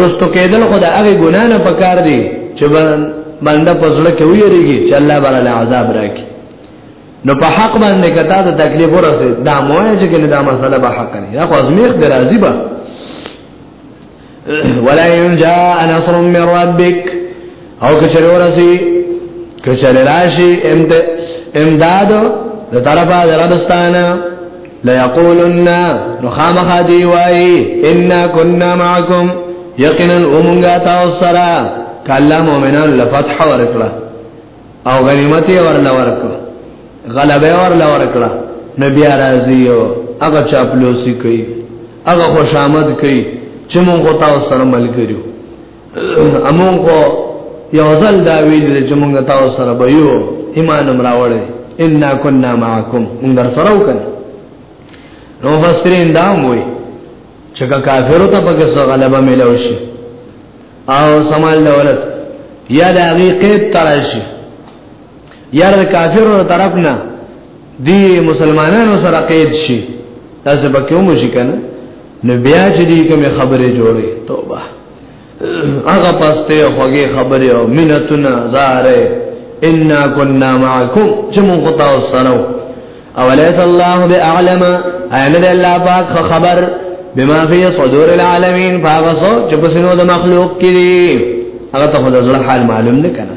رستو کېدل خو د هغه ګنا نه پکار دی چې بنده پزړه کې ویریږي چې الله باندې عذاب راکړي نو په حق باندې کتا ته تکلیف ورسې دا موه چې کنه دا مسله به حق نه دا خو ازمیخ دی راضی به ولا ينجا نصر من ربك او کچره ورسی کچره راشی امداد د طرفه دربستانه ليقولن نو خامخا دی وای ان كنا معكم یقینا اومنګا تاسو سره کله مؤمنان لفتح ورکړه او غنیمت ورل ورکړه غلبه ورل ورکړه نبی راضی او هغه چاپلوسی کوي هغه خوشامد کوي چې مونږ تاسو سره ملګریو امون کو یو ځل دا ویل چې موږ تاسو سره به یو ایمان امراوړې ان كنا معكم موږ در سره وکړو نو فسرین دا وایي چې کافرو ته پکې څو غلبه ملو شي او سمال دولت یا د حقیقت تراشي یا د کافرو طرف نه دی مسلمانانو سره قید شي تاسو به کوم شي کنه نو بیا چې دې کوم خبرې جوړې توبه هغه پسته خوږه خبرې او منتنا زاره ان كنا معكم چې موږ تاسو سره او ليس الله باعلم اين الله پاک خبر بما في صدور العالمين فاغسو چې په سينو د مخلوق کې هغه ته د زړه حال معلوم نه کنه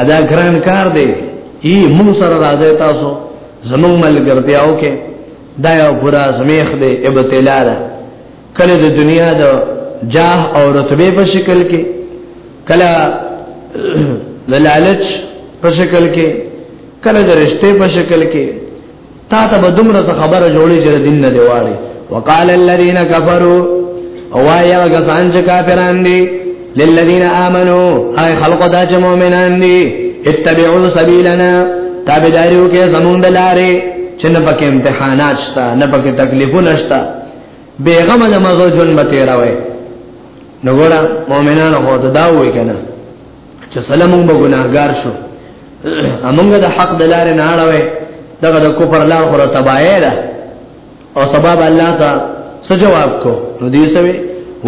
ادا ګران کار دی ای مون سره راځي تاسو زمون ملګرتیاو کې دا یو برا زمیخ دی ابتلا ده کله د دنیا د جاه او رتبه په شکل کې کله د لالچ په شکل کې کله د رشته په شکل کې تا ته به دومره خبره جوړی چې دین نه دیواړي وقال الذين كفروا اوایا غسان چې کافران دي للذین آمنوا اي خلق دا چې مؤمنان دي اتبعوا سبيلنا تابعداریو کې زمونږ د لارې چې نه پکې امتحانات شته نه پکې تکلیفونه شته بیغم د مغرجن به تیروي نو ګوره مؤمنانو هو ته دا وې کنه چې سلام موږ ګناهګار شو موږ د حق د لارې نه اړوي دغه د کفر لار خو تبایه ده او سبب الله ته څه جواب کو نو دې سوي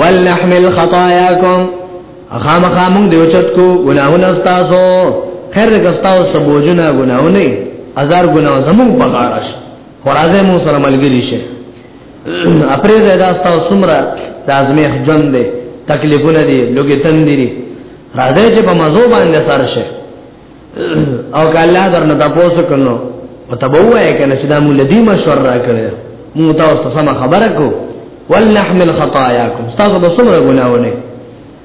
ولنحمل خطاياكم خامخا موږ دی اوچت کو ګناهونه تاسو خیر کستاو سبوجونه ګناهونه هزار ګناه زمون په غاړه خورازه مو سره ملګری شه اپرې زیاده تاسو سمره د ازمیخ ژوند دی تکلیفونه دي لوګي تندري راځي چې په مزو باندې سر شه او که الله درنه تاسو کنو او تبوه کنه چې دا مو لدی مشور را کړی مو تاسو سم خبره کو ولنحمل خطاياكم تاسو به سمره ګناونه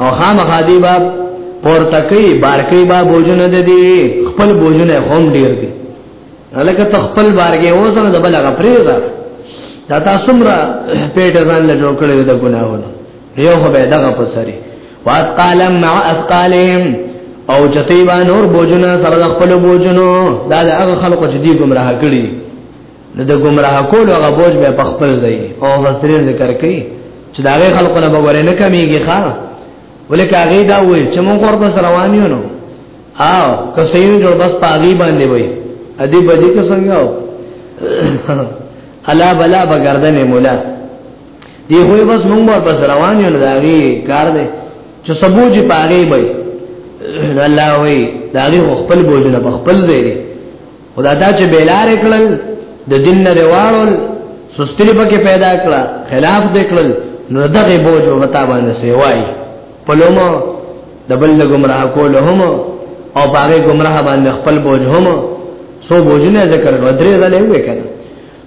او خام غادي با پورته کوي بارکي با بوجونه د دې خپل بوجونه هم ډیر دي لکه ته خپل بارګي اوسم د بل غفريزه دا تاسو مر پیټ ځان له جوړ کړی د ګناهونو یو خو به دغه پسري وات قال مع اثقالهم او چتیبا نور بوجونه سره خپل بوجونو دا د هغه خلکو چې دی گمراه کړی نو د گمراه کول او غبوج به په خپل ځای او فسرین ذکر کوي چې دا غي خلکو نه بغوره نه کمیږي ښا ولیک هغه دا وایي چې موږ ورته سره روان یو نو او که سین جوړ بس پاغي باندې وایي ادي بجې که څنګه الا بلا بغردن مولا دی خو بس موږ ورته سره روان یو دا غي کار دی چې سبوج پاغي وایي الله وایي دا غي خپل بوجنه خپل دی خدا دا چې بیلار کړل د دین نه واړول سستری پکې پیدا کړه خلاف دې کړل نو دغه بوج وتا باندې سیوای په لومو د بل گمراه کول هم او باغې گمراه باندې خپل بوج هم سو بوجونه ذکر ودرې زلې وکړه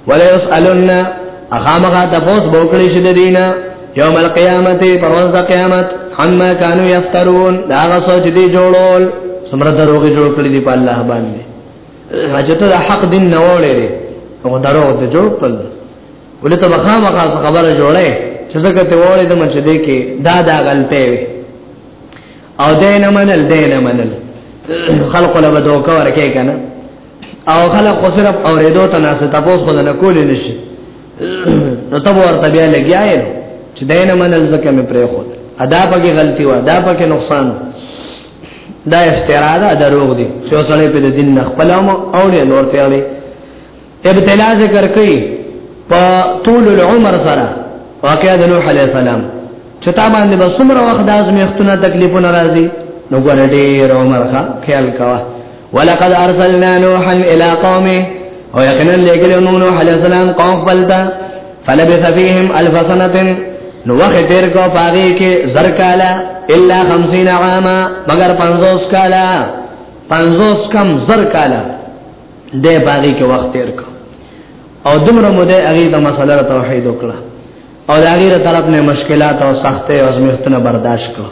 ولا يسالون اخامغه د پوس بوکړي شي د دینه یوم القیامت پرواز د قیامت حما کانو یفترون دا غسو چې دی جوړول سمره دروغ جوړ کړی دی په الله باندې حاجت د حق دین نه وړي او دروغ ته جوړ کړل ولته بخامه خبره جوړه چې څنګه ته وړي د منځ دې کې دا دا غلطه وي او دین منل دین منل خلق له دوکه ورکه کنه او خلک خو صرف اوریدو ته ناس ته پوس خو نه کولې نشي نو ته ورته بیا لګیاي چې دینه منل زکه مې پرې خو ادا پکې غلطي و ادا پکې نقصان دا افترا ده دروغ دي چې اوسړې په دین نه خپلم او له نور ته اړي ابتلا ذکر کوي په طول العمر سره واقعا د نوح عليه السلام چې تا باندې به څومره وخت د ازمیختونه تکلیفونه راځي نو ګور ډېر عمر ښه خیال کاوه ولقد ارسلنا نوحا الى قومه او یقینا لګلو نوح علیہ السلام قوم بلتا فلبث فيهم الف سنه نو وخت تیر کو پاغي کې زر کالا الا 50 عاما مگر 50 کالا 50 کم زر کالا دې پاغي کې وخت تیر کو او دمر مده هغه د مسله توحید وکړه او د هغه طرف نه مشکلات او سختې او ازمیختونه برداشت کړه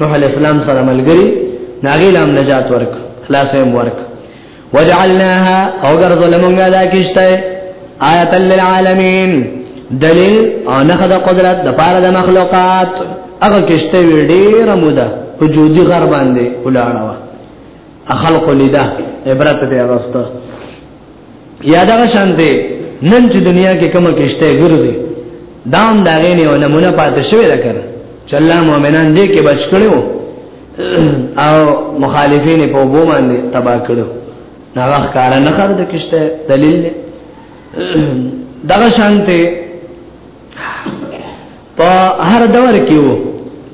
نوح علیہ السلام سره ملګری ناغیل هم نجات ورک خلاص هم ورک وجعلناها او غرض لمونږه دا کیشته آیت للعالمین دلیل او نه د قدرت د پاره د مخلوقات هغه کیشته وی ډیره موده وجودي غر باندې ولاړه خلق لیدا عبرت دی راستو یاده شان دی نن چې دنیا کې کومه کشته ګرځي دام دا غینه او نمونه پاتې شوی دا کړ چې الله مؤمنان دې کې بچ کړو او مخالفین په وبو باندې تبا کړو ناغه کار نه خر د کشته دلیل دغه شانته په هر دور کې وو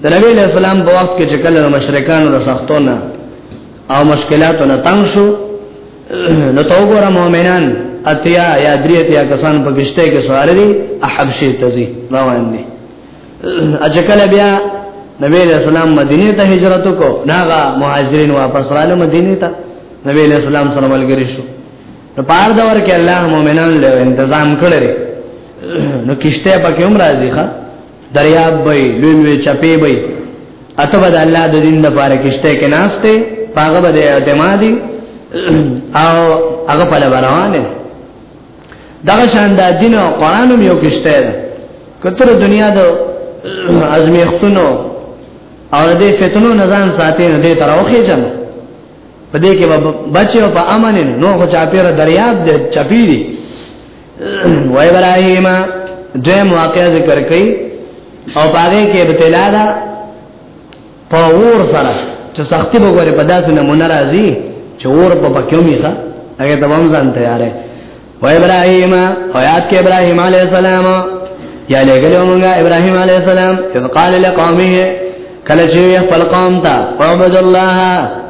د نبی له سلام په وخت کې چې کله مشرکانو د سختونه او مشکلاتو نه تنگ شو نو تو ګور مؤمنان اتیا یا دریت یا کسان په گشته کې سوار دي احب شي تزي روان دي اجکل بیا نبی له سلام مدینه ته هجرت کو ناغه مهاجرین واپس رااله مدینه ته نبی له سلام سره ملګری شو نو پار دا ورکه الله مؤمنان له تنظیم کړل نو کشته پکې هم راځي ښا دریاب وي لوی چپی وي اته بد الله د دین د پاره کشته کې ناشته پاغه بده اعتمادي او هغه په روانه دغه شان د دین او قران هم یو کشته ده کتر دنیا د ازمیختونو او د فتنو نزان ساتي نه دي تر اوخه جن په دې کې بچي او په امن نو خو چا پیره دریاب دې چپی دي و ابراهیم دیم واقع ذکر کړي او باغې کې ابتلا ده په اور سره چې سختي به غوري په داسې نمونه راځي چې اور په پکې ومیخه هغه ته ومزان تیارې و ابراهيم او یاد کې ابراهيم عليه السلام یا لګلو موږ ابراهيم عليه السلام اذ قال لقومه کله چې خپل قوم ته عبد الله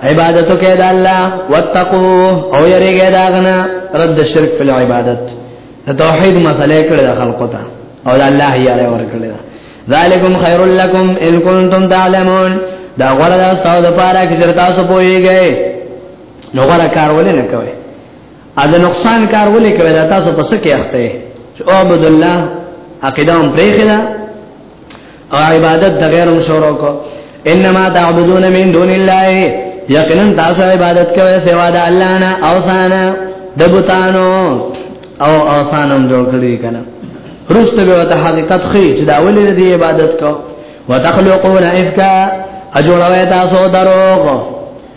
عبادت کې د الله واتقوا او یریګه داغنا رد شرک په عبادت توحید مسله کړه خلقو ته او د الله یاره ور کړل ذالکم خیر لکم ان کنتم تعلمون دا غره دا ساو د پاره کې تاسو پويږئ نو غره کار ولې نه کوئ ا د نقصان کار ولې کوي دا تاسو په څه کې اخته چې او عبد الله عقیده هم پرېخلا او عبادت د غیر مشورو کو انما تعبدون من دون الله یقینا تاسو عبادت کوئ سوا د الله نه او سانا د بوتانو او اوسانم جوړ کړی کنه رسته به ته حقیقت خې چې دا ولې د عبادت کو وتخلقون افکا اجوړوي تاسو دروغ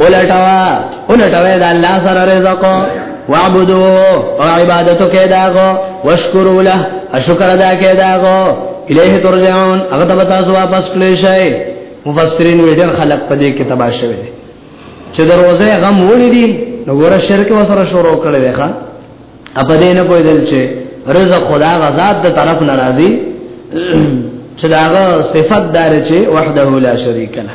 ولټوا ولټوا د الله سره رزق واعبدو او عبادت کې داغو واشکروا له شکر ادا کې داغو الیه ترجعون هغه ته تاسو واپس کړئ شئ مفسرین وی ډېر خلق په دې کې تباہ شوی دي چې دروازه غم وړي دي نو ګور شرک وسره شروع کړي دی ښا اپ دې نه پوهیدل چې رزق خدا غزاد د طرف ناراضي چې داغه صفت دار چې وحده لا شریک له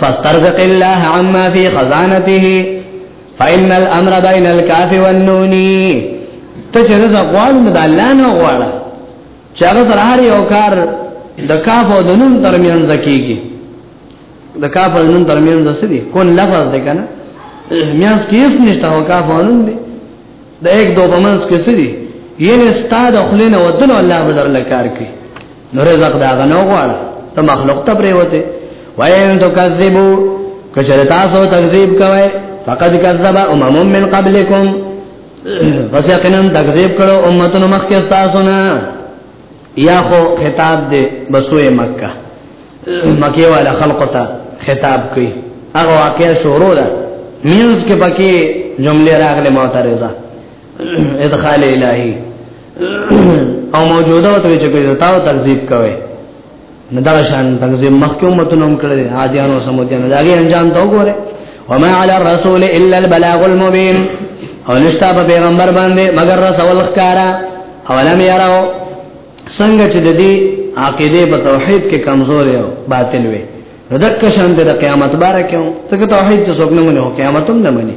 فاسترزق الله عما في خزانته فإن الأمر بين الكاف والنون ته چې رزق غواړو نو د الله نه غواړه چې هغه سره هر یو کار د کاف او د نون ترمنځ کیږي د کاف او نون ترمنځ څه دي کون لفظ ده کنه میاس کې هیڅ نشته او کاف او نون دي د یک دو په منځ کې سړي یعنی ستاد خلینو وتنو الله بدر لکار کوي نو رزق دا غنو غواړ ته مخلوق ته پرې وته وایو تو کذبو کچره تاسو تکذیب کوي فقد کذب امم من قبلکم پس یقینا تکذیب کړو امتونو مخکې تاسو نه یا خو خطاب دې بسوې مکه مکه والا خلق ته خطاب کوي هغه واقع شروع ده میوز کې پکې جمله راغله معترضه ادخال الهی او موجوده ته چې کوي تاسو تکذیب کوي نه دا شان تنظیم مخکې امتونو هم کړل عادیانو سمودیانو داګه انجام ته وګوره وما على الرسول الا البلاغ المبين او نشتا په پیغمبر باندې مگر رسول ښکارا اولم یراو څنګه چې د دې عقیده په توحید کې کمزور یو باطل وي ردک شان د قیامت بارکه ته توحید څخه څوک نه منو قیامت هم نه مني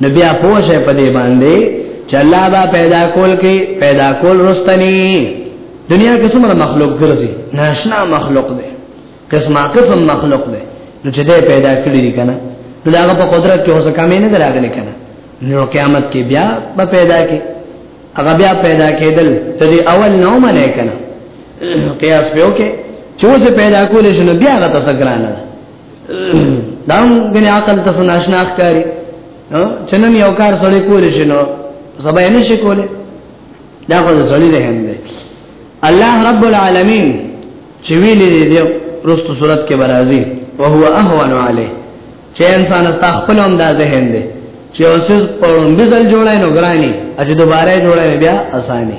نو بیا پوه شئ په دې باندې چې الله با پیدا کول کې پیدا کول رستنی دنیا کې څومره مخلوق ګرځي ناشنا مخلوق دی قسمه قسم مخلوق دی نو چې دې پیدا کړی دی کنه نو هغه په قدرت کې هوڅ کمې نه دراغلي کنه نو قیامت کې بیا به پیدا کې هغه بیا پیدا کېدل ته دې اول نو منه کنه قیاس په وکه چې اوس پیدا کول شنو بیا هغه تاسو ګرانه دام غني عقل ته ناشنا ښکاری چنن یو کار سره کول شي نو سبا یې نشي کوله دا خو سړی دی هم دی الله رب العالمین چې ویلې دی رستو صورت کې برازي او هو اهون علی چې انسان است خپل هم دا ذهن دی چې اوسې په لومبي ځل جوړای نو ګرانی اجي دوباره جوړای بیا اسانه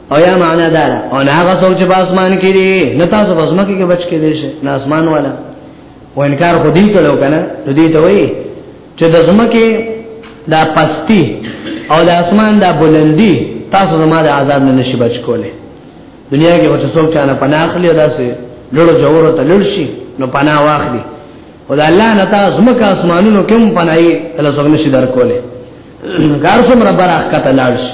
او یا معنا دا او نه هغه څوک چې په اسمان کې دي نه تاسو په اسمان کې بچ کې دي شه نه اسمان والا و انکار خو دې کړو کنه نو دې ته وایي چې د زمکه دا پستی او د اسمان دا بلندی تاسو زما د عذاب نه نشي بچ کوله دنیا کې وڅ څوک چانه پناه اخلي او داسې لړو جوړو ته لړ شي نو پناه واخلي او د الله نه تاسو مکه اسمانونو کوم پناهي تل څنګه نشي درکوله کار څومره برخه کته لاړ شي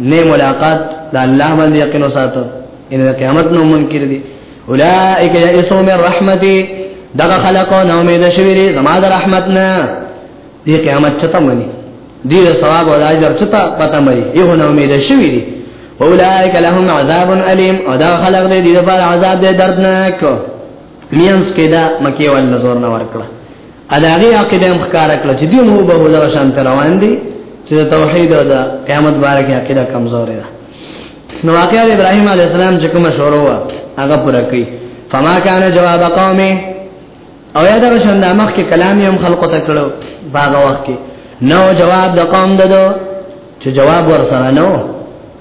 نه ملاقات د الله باندې یقین وساتو ان د قیامت نو منکر دي اولائک یئسوا من رحمتي دغه خلقو نو امید شوی دي زما د رحمت نه دی قیامت چته مني دی د ثواب او اجر چته پته مری یو نو امید شوی دي اولائک لهم عذاب الیم او دا خلق دې د پر عذاب دې دردناک مینس کې دا مکی ول نظر نه ورکړه اداغي عقیده هم ښکار کړ چې دی مو به ولا شان روان دي چې توحید او د قیامت باره کې عقیده کمزورې ده نو واقعا ابراهيم عليه السلام چې کوم شروع وا هغه پوره کړی فما كان جواب قومه او یاد غشن د مخ کې کلام یې هم خلق ته کړو باغ وخت کې نو جواب د قوم ددو چې جواب ورسره نو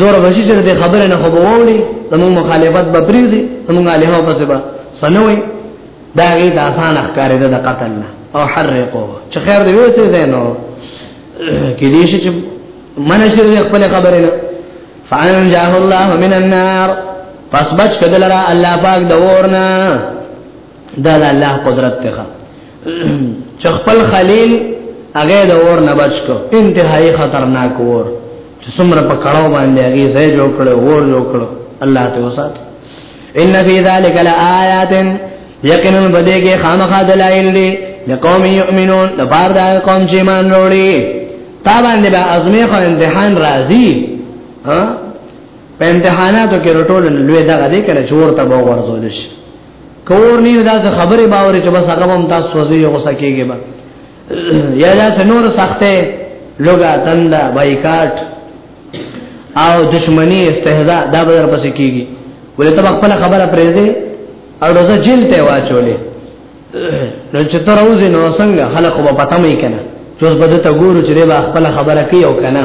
دور بشي چې د خبره نه خو به وولي زموږ مخالفت به پریږدي زموږ علیه او پسبا سنوي دا غي د آسان اخکارې د قتل نه او حرقو چې خیر دی وته دی نو کې دې شي چې منشر دې خپل خبره نه فان جاه الله من النار پس بچ کدل را الله پاک د ورنا دا د الله قدرت ته چې خپل خلیل هغه د اور نه بچ کو انتهایی خطرناک اور چې څومره په کړهو باندې هغه ځای جوړ کړو اور جوړ کړو الله ته وسات ان فی ذلک لآیات یقینا بده کې خامخا دلایل دي لقوم یؤمنون د بار دا قوم چې مان وروړي تا باندې به ازمه خو امتحان راځي ها په امتحاناتو کې رټول لوی دغه دې کړه چورته به ورزول شي کور نه دا خبره باور چې بس هغه هم تاسو وځي او سکیږي به یا دا نور سخته لوګا تندا بایکاټ او دشمنی استهزاء دا به در پسې کیږي ولې ته خپل خبره پرې دې او روزه جیل ته واچولې نو چې تر اوسه نو څنګه خلک په پتا مې کنه چې اوس بده ته ګورو چې به خپل خبره کوي او کنه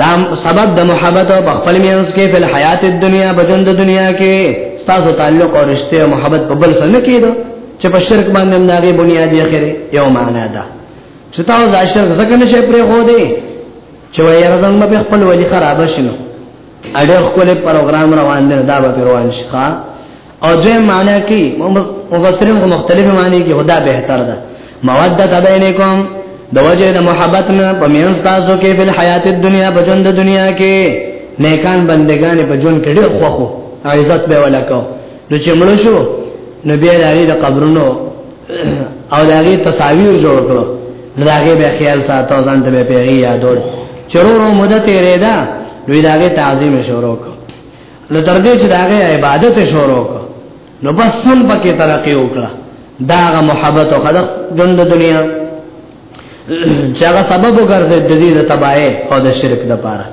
دا سبب د محبت او خپل مینس کې په حیات دنیا بجند دنیا کې ستاسو تعلق او رشته او محبت په بل سره نه کېدو چې په شرک باندې هم داغه بنیادی اخره یو معنا ده چې تاسو دا شرک ځکه نشئ پرې خو دې چې وایي رضان به خپل ولی خراب شنو اډر خپل پروګرام روان دی دا به روان شي او دوی معنا کې مفسرین کو مختلف معنی کې خدا بهتر ده مودت بینکم د وجه د محبت نه په میان تاسو کې په حیات دنیا په ژوند دنیا کې نیکان بندگان په ژوند کې ډېر خوخو عزت به ولکو نو چې مړ شو نو بیا لري د قبرونو او لري تصاویر جوړ کړو نو هغه به خیال ساتو ځان ته به پیری یادول چرورو مدته ریدا دوی داګه تعظیم شروع کړ نو تر دې چې داغه عبادت شروع وکړ نو بس سم پکې ترقی وکړه داغه محبت او خدای ژوند دنیا چې هغه سبب وګرځي د دې د تباہي او د شرک د پاره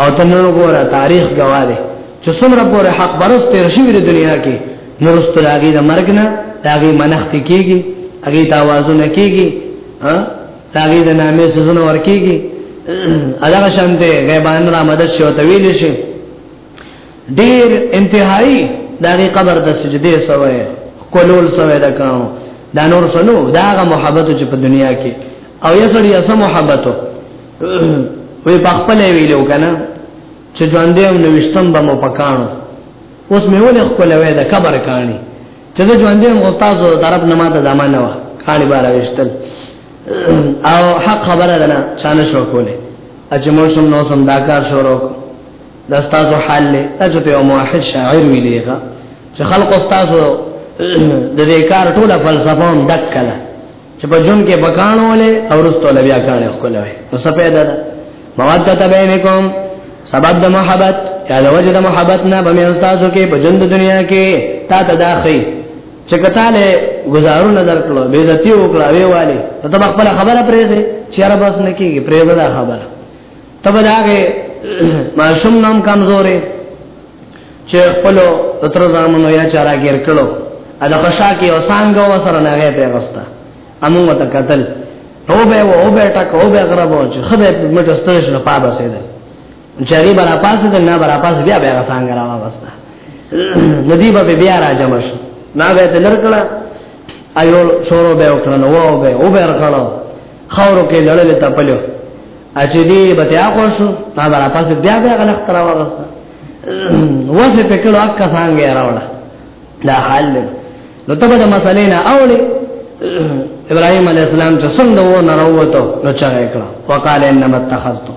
او تنور ګوره تاریخ گواهه چې څومره پورې حق برست تیر شوی د دنیا کې نورست راګي د مرګ نه راګي منخت کیږي هغه تاوازونه کیږي ها تاغي د نامې سزونه ورکیږي ادا شانته غیبان را مدد شو ته ویل شي ډیر انتهایی دغه قبر د سجده سوی کولول سوی دا کاو دا نور سنو داغه محبت چې په دنیا کې او یا سړی اسه محبتو وی په خپل ویلو کنه چې ژوندې هم نوښتم به مو پکانو اوس مې ولې خپل وې دا قبر کانی چې زه ژوند دې استاد او طرف نه ماته دمان نه و کاني بار وشتل او حق خبره ده نه چانه شو کوله اجه موسم نو سم دا کار شروع کو د استاد حال له تاسو ته موحد شاعر ویلېګا چې خلق استاد د دې کار ټوله فلسفه هم دک کړه چې په جون کې بکانو ولې او رستو لبیا کانه خپل وي نو څه پیدا ده مودت بینکم سبب د محبت یا د وجد محبت نه به تاسو کې په جون د دنیا کې تا ته داخی چې کتاله گزارو نظر کړو بے عزتی وکړه وی والی ته خپل خبره پرې دې چې عربس نه کیږي پرې ودا خبره تبداغه ماشوم نام کمزورې چې خپل تر زامنو یا چارا ګر کړو ا د خشا کې او څنګه و سره نه غېته غستا امو وت قتل تو به و او به ټک او به غرب او چې خبه مټ سترش نه پابه سي ده چری برا پاس ده نه برا پاس بیا به څنګه را واستا ندی به بیا را جمش نه به تلر کړه ایو شورو به وکړنو و به او به رکړو خورو کې لړل ته پلو اچې دې به ته اخو شو تا برا پاس بیا بیا غلخ تر واغسته وځه په کلو اکا څنګه راوړه لا حل نو ته به مسلې نه اوړي ابراهيم عليه السلام چې څنګه و نه راوته نو چا وکړه وقال انما اتخذتم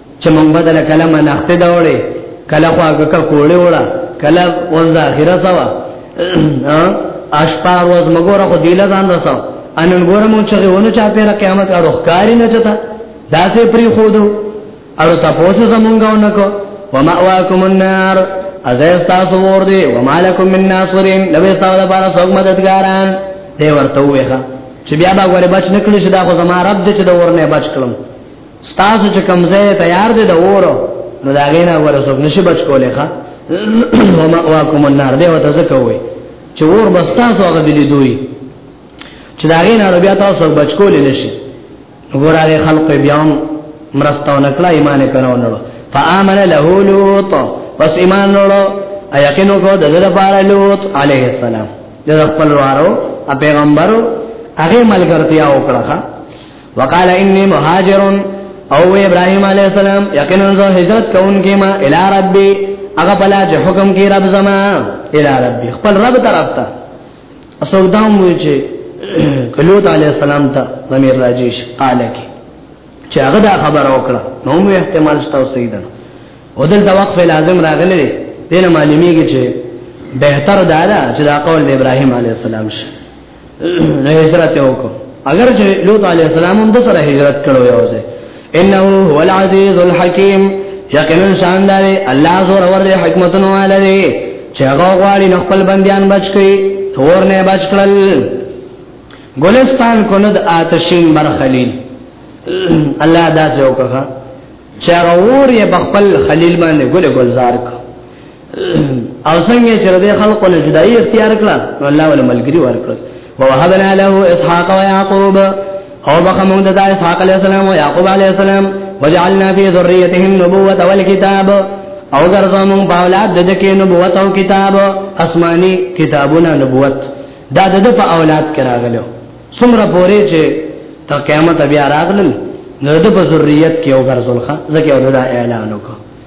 چې مونږ بدل کله منخته دا وړي کله خواږه کا کوړې وړه کله ورځ اخره سوا اشپار ورځ مګوره خو دیله ځان رسو ان ګوره مونږ چې ونه چا پیره قیامت اړه ښکاری نه چتا داسې پری خودو اړه تاسو زمونږه ونکو ومأواکم النار ازای تاسو ور دي ومالکم من ناصرین لوي تاسو لپاره څوک مددګاران دی ورته وېخه چې بیا به غوړي بچ نکړي چې دا خو زما رب دې چې دا ورنه بچ کړم ستاسو چې کوم ځای تیار دی د اورو نو دا غینا ورسوب نشي بچ کولای ښا وما واکم النار دی وته زکوي چې ور بستاسو هغه دی دوی چې دا غینا بیا تاسو بچ کولای نشي وګوره خلق بیا مرستاو نکړه ایمان پیراو نړو فآمن له لوط پس ایمان نړو ایقینو کو دغه لپاره لوط علیه السلام د خپل وارو پیغمبرو هغه ملګرتیا وکړه وقال اني مهاجر او ابراهيم عليه السلام یقینا زه هجرت کوونکی ما الی ربي هغه بلا چې حکم کې رب زما الی ربي خپل رب طرف ته اسو دا مو چې کلوت علی السلام ته ضمیر راجیش قال کی چې هغه دا خبر وکړه نو مو احتمال شته سیدن ودل دا وقف لازم راغلی دین معلومیږي چې بهتر دا ده چې دا قول د ابراهیم علی السلام شي نه هجرت وکړو اگر چې لوط علی السلام هم د سره هجرت کړو یو ځای انه هو العزیز الحکیم یقینا شاندار الله زور اور دې حکمتونو والا دې چې هغه غواړي نو خپل بندیان بچ کړي تور نه بچ کړل ګلستان کو ند آتشین برخلیل الله دا څه وکړه چې هغه ور یې بخپل خلیل باندې ګل ګلزار کړ او څنګه چې د خلکو له جدایي اختیار کړه نو الله ول ملګری ورکړ ووهبنا له اسحاق و يعقوب او بخمو د اسحاق عليه السلام او يعقوب عليه السلام وجعلنا في ذريتهم نبوة والكتاب او ګرځوم په اولاد د دکې نبوت او کتاب آسماني کتابونه نبوت دا د په اولاد کې راغلو څومره پورې چې تر قیامت بیا راغلل نو د په ذریت کې او ګرځول ښه ځکه دا اعلان وکړ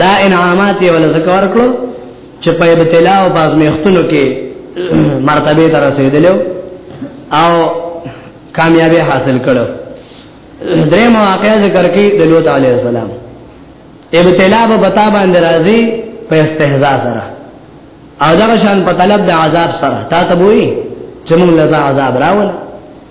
دا انعامات یې ول زکه ورکړو چې په ابتلا او بازمیختونو کې مرتبه تر رسیدلو او کامیابی حاصل کړو درې مواقع ذکر کې د لوط علی السلام ابتلا به بتا باندې راځي په استهزاء سره او دا شان په طلب د عذاب سره تا ته وایي چې موږ لږه عذاب راول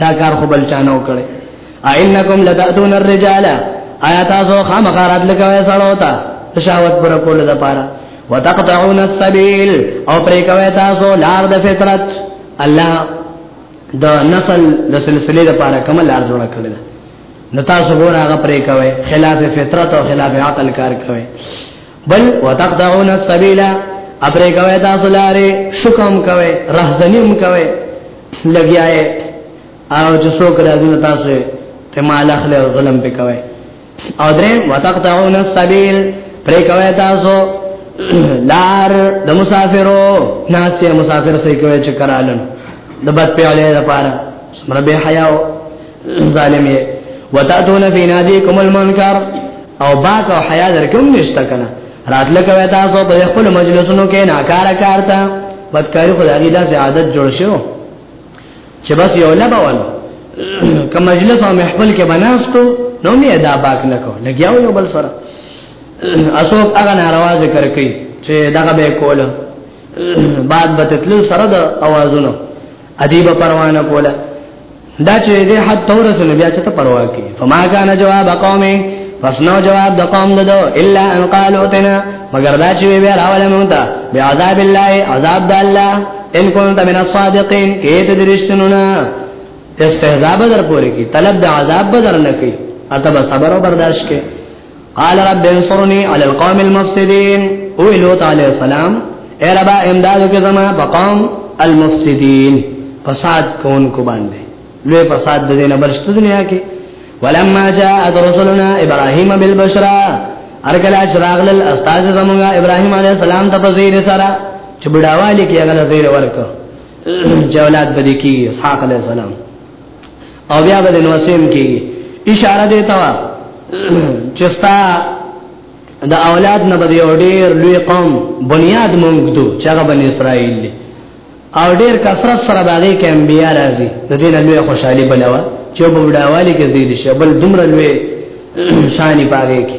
دا کار خو بل چانو کړي ائنکم لتاتون الرجال آیا تاسو خامخارات لګوي سره تا شهوت پر کول د پاره وتقطعون السبيل او پر کوي تاسو لار د فطرت الله د نسل د سلسله لپاره کوم لار جوړ کړل نو تاسو ګور هغه پرې کوي خلاف فطرت او خلاف عقل کار کوي بل وتقطعون السبيل ابره کوي تاسو لارې شکم کوي رهزنیم کوي لګیاي او چې څوک راځي تاسو ته مال اخلي او ظلم به کوي او درې وتقطعون السبيل پرې کوي تاسو لار د مسافرو ناسه مسافر سې کوي چې کرالن د بد پیاله لپاره سمره به حیاو ظالم یې وتاتون فی نادیکم المنکر او باک او حیا درکم نشته کنه راتل کوي تاسو په خپل مجلسونو کې ناکاره کارتا بدکاری خدای دې د عادت جوړ شو چې بس یو لبول کوم مجلس او محفل کې بناستو نو می ادا باک نکو لګیاو یو بل سره اسو هغه ناروا ذکر کوي چې دغه به کوله بعد بتتل سره د اوازونو ادیب پروانه کوله دا چې دې حد تور سره بیا چې ته پروا کی فما کان جواب قومه پس نو جواب د قوم ددو الا ان قالوا تنا مگر دا چې وی راول مونږ ته بیا عذاب الله عذاب د الله ان كنت من الصادقين کېته درشتنونه استهزاء بدر پوری کی طلب د عذاب بدر نه کی اته صبر او برداشت کې قال رب انصرني على القوم المفسدين او لوط عليه السلام اے ربا امدادو کې زما په قوم المفسدين فساد کوونکو باندې لوی فساد د دینه برشت دنیا کې ولما جاءت رسلنا ابراهيم بالبشرى ارکلا چراغل استاد زمونږه ابراهيم عليه السلام ته په زیر سره چې بډاوالی کې هغه زیر ورک چې اولاد بدی کې اسحاق عليه السلام او بیا به نو سیم کی اشاره دی تا چستا د اولاد نه بده یو ډیر لوی قوم بنیاد مونږ دو چې هغه بنی اسرائیل دی او ډیر کثرت سره باغې کې انبیا راځي د دې نه لوی خوشحالي بلوا چې په وډاوالي کې زیات شي بل دومره لوی شان پاره کې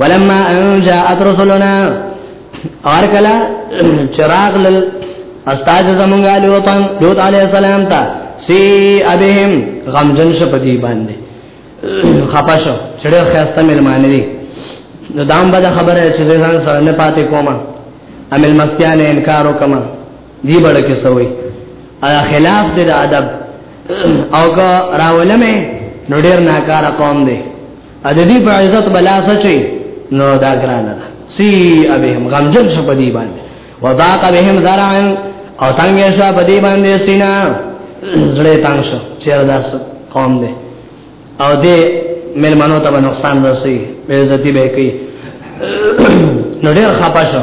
ولما ان جاءت رسلنا اور کلا چراغ لل استاد زمونږه لوطن لوط علی السلام ته سی ابهم غم جن شپدی باندې خپاشو چړې خسته ملمانه دي نو دام به خبره چې ځان سره نه پاتې کومه عمل مستیان انکار وکما دی بڑا کې سوې ادا خلاف دې ادب او کا راولمه نو ډیر ناکاره قوم دی ا د دې په عزت بلا سچي نو دا ګرانه ده سی ابهم غمجن شو په دې باندې وضاق بهم زرعن او تنگ شو په دې باندې سینا زړه تنگ شو چیر داس قوم دې او دې ملمنو ته نقصان رسي بے عزتی به کوي نو ډېر خپه شو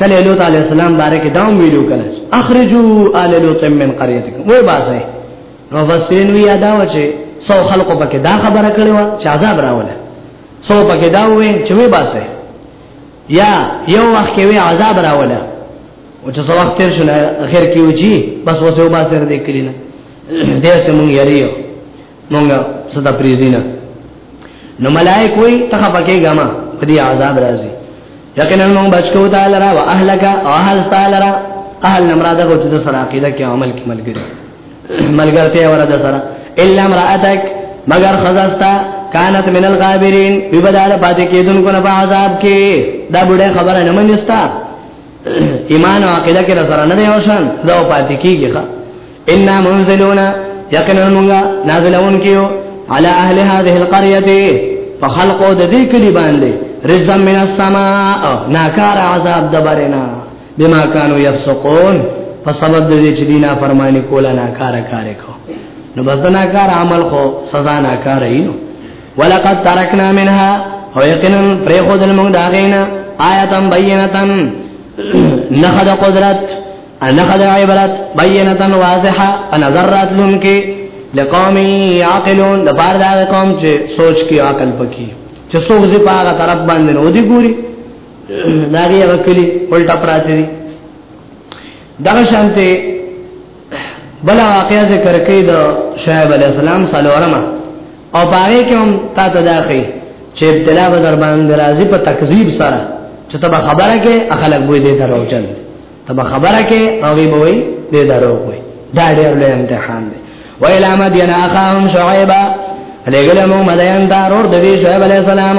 کله لوط علی السلام باره کې داوم ویلو کله اخرجو آل لوط من قريتكم وای باسه نو فسرین وی ادا وچه سو خلق پکې دا خبره کړې و چې عذاب راوله سو پکې دا وې چې وای باسه یا یو وخت کې وی عذاب راوله او چې سو وخت تر شو نه اخر کې وږي بس وسه وباسه دې کړی نه دې سمون یریو مونږ صدا پریزینا نو ملائک وی تخه پکې ګما په دې عذاب راځي یقینا مونږ بچو تعالی را او اهلک او اهل تعالی را اهل نمراده کو چې سره عقیده کې عمل کې ملګری ملګرته ورته سره الا امراتک مگر خزاستا کانت من الغابرین ببدال پاتې کېدونکو نه په عذاب کې دا بډه خبره نه منستا ایمان او عقیده کې سره نه دی وشان دا پاتې کیږي ښا ان منزلون یقینا موږ نازلون کیو علی اهل هذه القريه فخلق د دې کلی باندې رزم من السماء ناکار عذاب دبرنا بما كانوا يفسقون فسبب د دې چې دینا فرمانی کوله ناکار کار کو نو بس ناکار عمل خو سزا ناکار اینو ولقد ترکنا منها او یقینا پرې خو دل موږ داغینا آیاتم بینتن نخد قدرت نخد عبرت بینتن واضحه نظرات لونکي لقوم یعقلون د بار دا قوم چې سوچ کې عقل پکې چې څوک دې پاګه طرف باندې نو دی ګوري دا یې وکړي الټا پراته دي دغه شانته بل واقعا ذکر کړي د شعیب علی السلام سلورمه او پاره کې هم تا ته داخی چې ابتلا به در باندې راځي په تکذیب سره چې تبه خبره کې اخلاق بوې دې درو چل تبه خبره کې او وی بوې دې درو کوي دا ډېر لوی امتحان دی ویل مدین اخاهم شعیبا لګلمو مدین دارور د دې شعیب علی السلام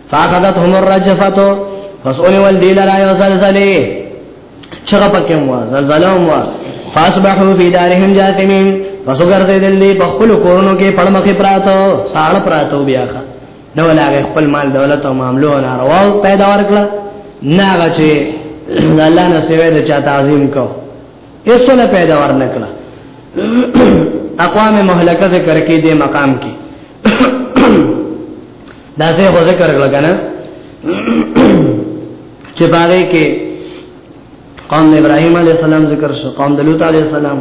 فاخذتهم الرجفه فسئل والديل را یو زلزله چغه پکې مو زلزله مو فاصبحوا في دارهم جاثمين فسوګر دې دلې په خپل کورونو کې پړمخې پراتو ساړ پراتو بیا ښه نو لاغه خپل مال دولت او معاملو ناروا پیدا ورکړه ناغه چې الله نه سیوی د چا تعظیم کو ایسونه پیدا ورنکړه اقوام مهلکه ذکر کې دې مقام کې دا څه خو ذکر کړل کنه چې باندې کې قوم د ابراهيم عليه السلام ذکر شو قوم د لوط عليه السلام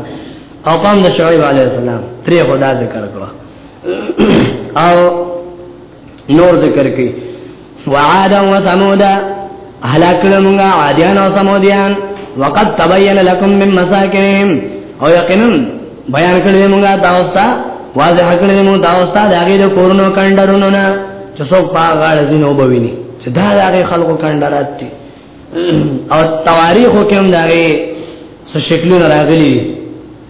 او قوم د شعيب عليه السلام تری خدا ذکر کړو او نور ذکر کړي وعادا وثمودا هلاک کړه مونږه عادیان او سمودیان وقد تبین لكم من مساکنهم او یقینا بیان کړی مونږه تاسو ته واضح کړی مونږ تاسو ته د هغه کورونو کندرونو نه چې څوک پاغړ زینو بویني چې دا د هغه خلکو کندرات دي او تواريخو کې هم دا غي څه شکلونه راغلي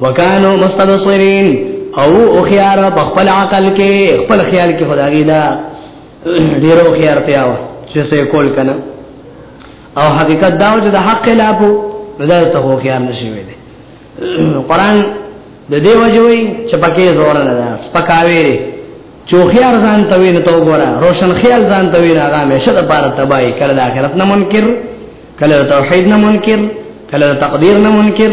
وکانو مستبصرین او او خيار په خپل عقل کې خپل خیال کې خدای دا ډیرو خيار پیاوه چې څه کول کنه او حقیقت دا چې د حق خلاف دا ته هو خيار نشي ویل قران د دې وجوي چې پکې زور نه ده پکاوي چوخيار ځان ته ویني تو ګوره روشن خیال ځان ته ویني هغه مشه د پاره تبای کړه د آخرت نه منکر کله توحید نه منکر کله تقدیر نه منکر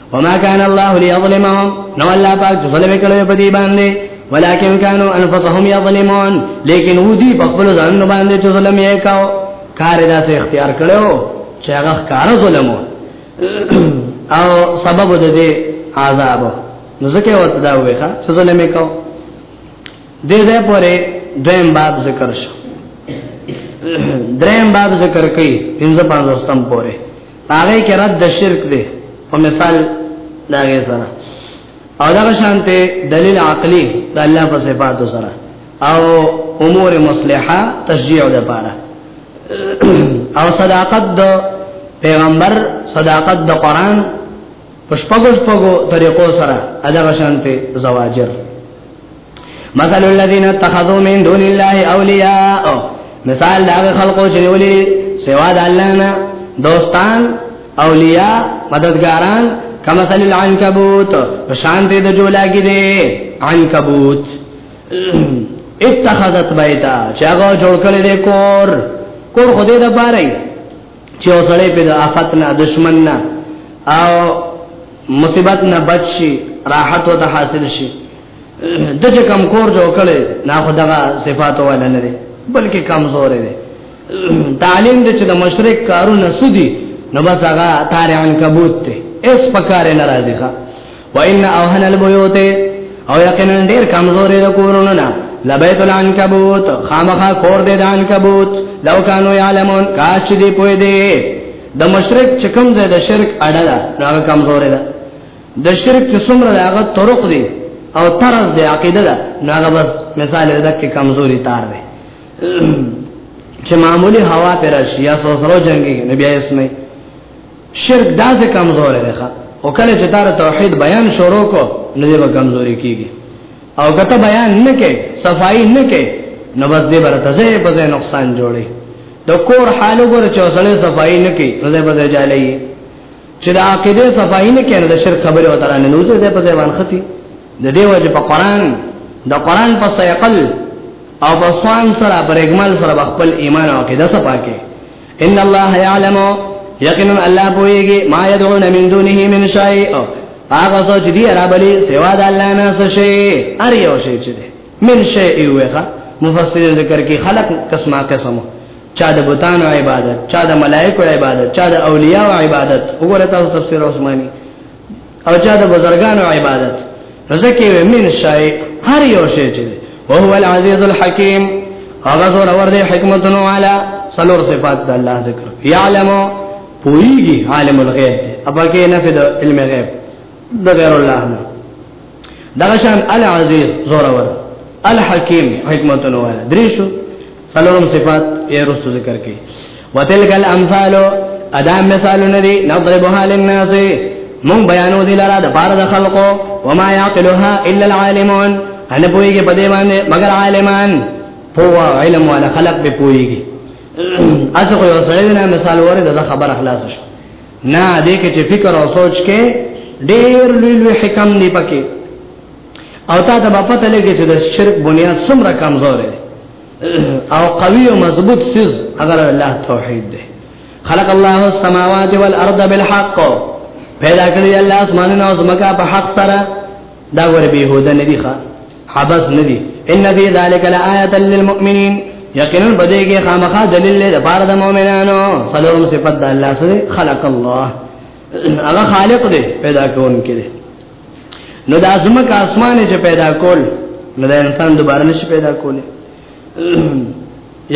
وما كان الله ليظلمهم نو الله پاک ظلم کړو په دې باندې ولكن كانوا انفسهم يظلمون لیکن ودي په خپل ځان باندې چې ظلم یې کاو کار دا څه اختیار کړو چې هغه کار ظلم او سبب د دې عذاب نو ځکه وته دا وې ښا چې ظلم یې کاو دې دې پورې دیم باب ذکر شو دریم باب ذکر کړي پنځه پنځه ستم پورې هغه کې رد د شرک دی په مثال دا غي سره او دا شانته دلیل عقلی د الله په صفاتو سره او امور مصلحه تشجيع ده پاره او صداقت د پیغمبر صداقت د قران پشپګو شپګو طریقو سره ادا شانته زواجر مثل الذين اتخذوا من دون الله اولیاء مثال دا خلقو چې ولي سوا د الله نه دوستان اولیاء مددګاران کما مثل العنکبوت شان دې د جولاګي دې عنکبوت اتخذت بیتا چې هغه جوړ کړی دې کور کور خو دې د پاره چې اوسړې په آفت نه دشمن نه او مصیبت نه بچ شي راحت او حاصل شي د چې کم کور جوړ کړي نه خدغه صفات ولا نه دي بلکې کمزور دي تعلیم د چې د مشرک کارونه سودي نو بس هغه تارع عنکبوت ته اس پکار نه راځي ښا وان اوهن البيوت او یقینا ډیر کمزور دي کورونه نه لبیت العنکبوت خامخا کور دي د عنکبوت لو کانوا یعلمون کاش دې پوي دي د مشرک چکم ده د شرک اړه ده هغه کمزور ده د شرک چې څومره هغه طرق دي او طرز دی عقیده ده نو هغه بس مثال ده کې کمزوري تار دی چې معمولی هوا پر شي یا سره جنگي نو بیا اسمه شرک دا څه کمزور دی ښا او کله چې تار توحید بیان شروع کو نو دې به کمزوري کیږي او کته بیان نه کې صفائی نه کې نو بس دې برته ځای په ځای نقصان جوړي د کور حالو ګور چې وسله صفائی نه کې نو دې به ځای جالي چې د عقیده صفائی نه کړي د شرک خبره وتره نه نوځي د په ځای باندې ختی د دې وجه په قران د قران په سیقل او په سوان سره برګمل سره خپل ایمان او عقیده صفاکه ان الله يعلم یقینا الله پويږي ما يدعون من دونه من شيء هغه څه چې دی عربلی سوا د الله نه څه شي ار یو شي چې من شيء وغه مفسر ذکر کې خلق قسمه قسمه چا د بوتانو عبادت چا د ملائکو عبادت چا د اولیاء عبادت وګوره تاسو تفسیر عثماني او چا د بزرګانو عبادت رزکه ومن شای هر یو شی چې وهو العزیز الحکیم هغه زور اور دی حکمتونو والا سلور صفات د الله ذکر یعلم پویږي عالم الغیب ابا کې نه فد علم غیب د غیر الله نه دغشان العزیز زور اور الحکیم حکمتونو والا دریشو سلورم صفات یې رسو ذکر کړي وتلک الامثال ادا مثال ندی نضربها للناس مون بیانو دی لرا د پاره د خلقو وما يعقلها الا العالمون ان پویږي په دې باندې مگر عالمان پووا علم ولا خلق به پویږي اسه خو یو سړی نه مثال وره د خبر اخلاص شو نه دې کې چې فکر او سوچ کې ډېر لوی لوی حکم دی پکې او تا ته پته لګي چې د شرک بنیاد څومره کمزور دی او قوي او مضبوط سیز اگر الله توحید دی خلق الله السماوات والارض بالحق پیدا کړی الله اسمانونه او زمکا په حق سره دا غره به هوده نه دی ښا حبس نه دی ان فی ذلک لآیه للمؤمنین یقینا بده کې خامخا دلیل دی لپاره د مؤمنانو صلوم صفات الله سره خلق الله هغه خالق دی پیدا کون کړي نو د ازمک اسمان چې پیدا کول نو د انسان دوباره نشي پیدا کولی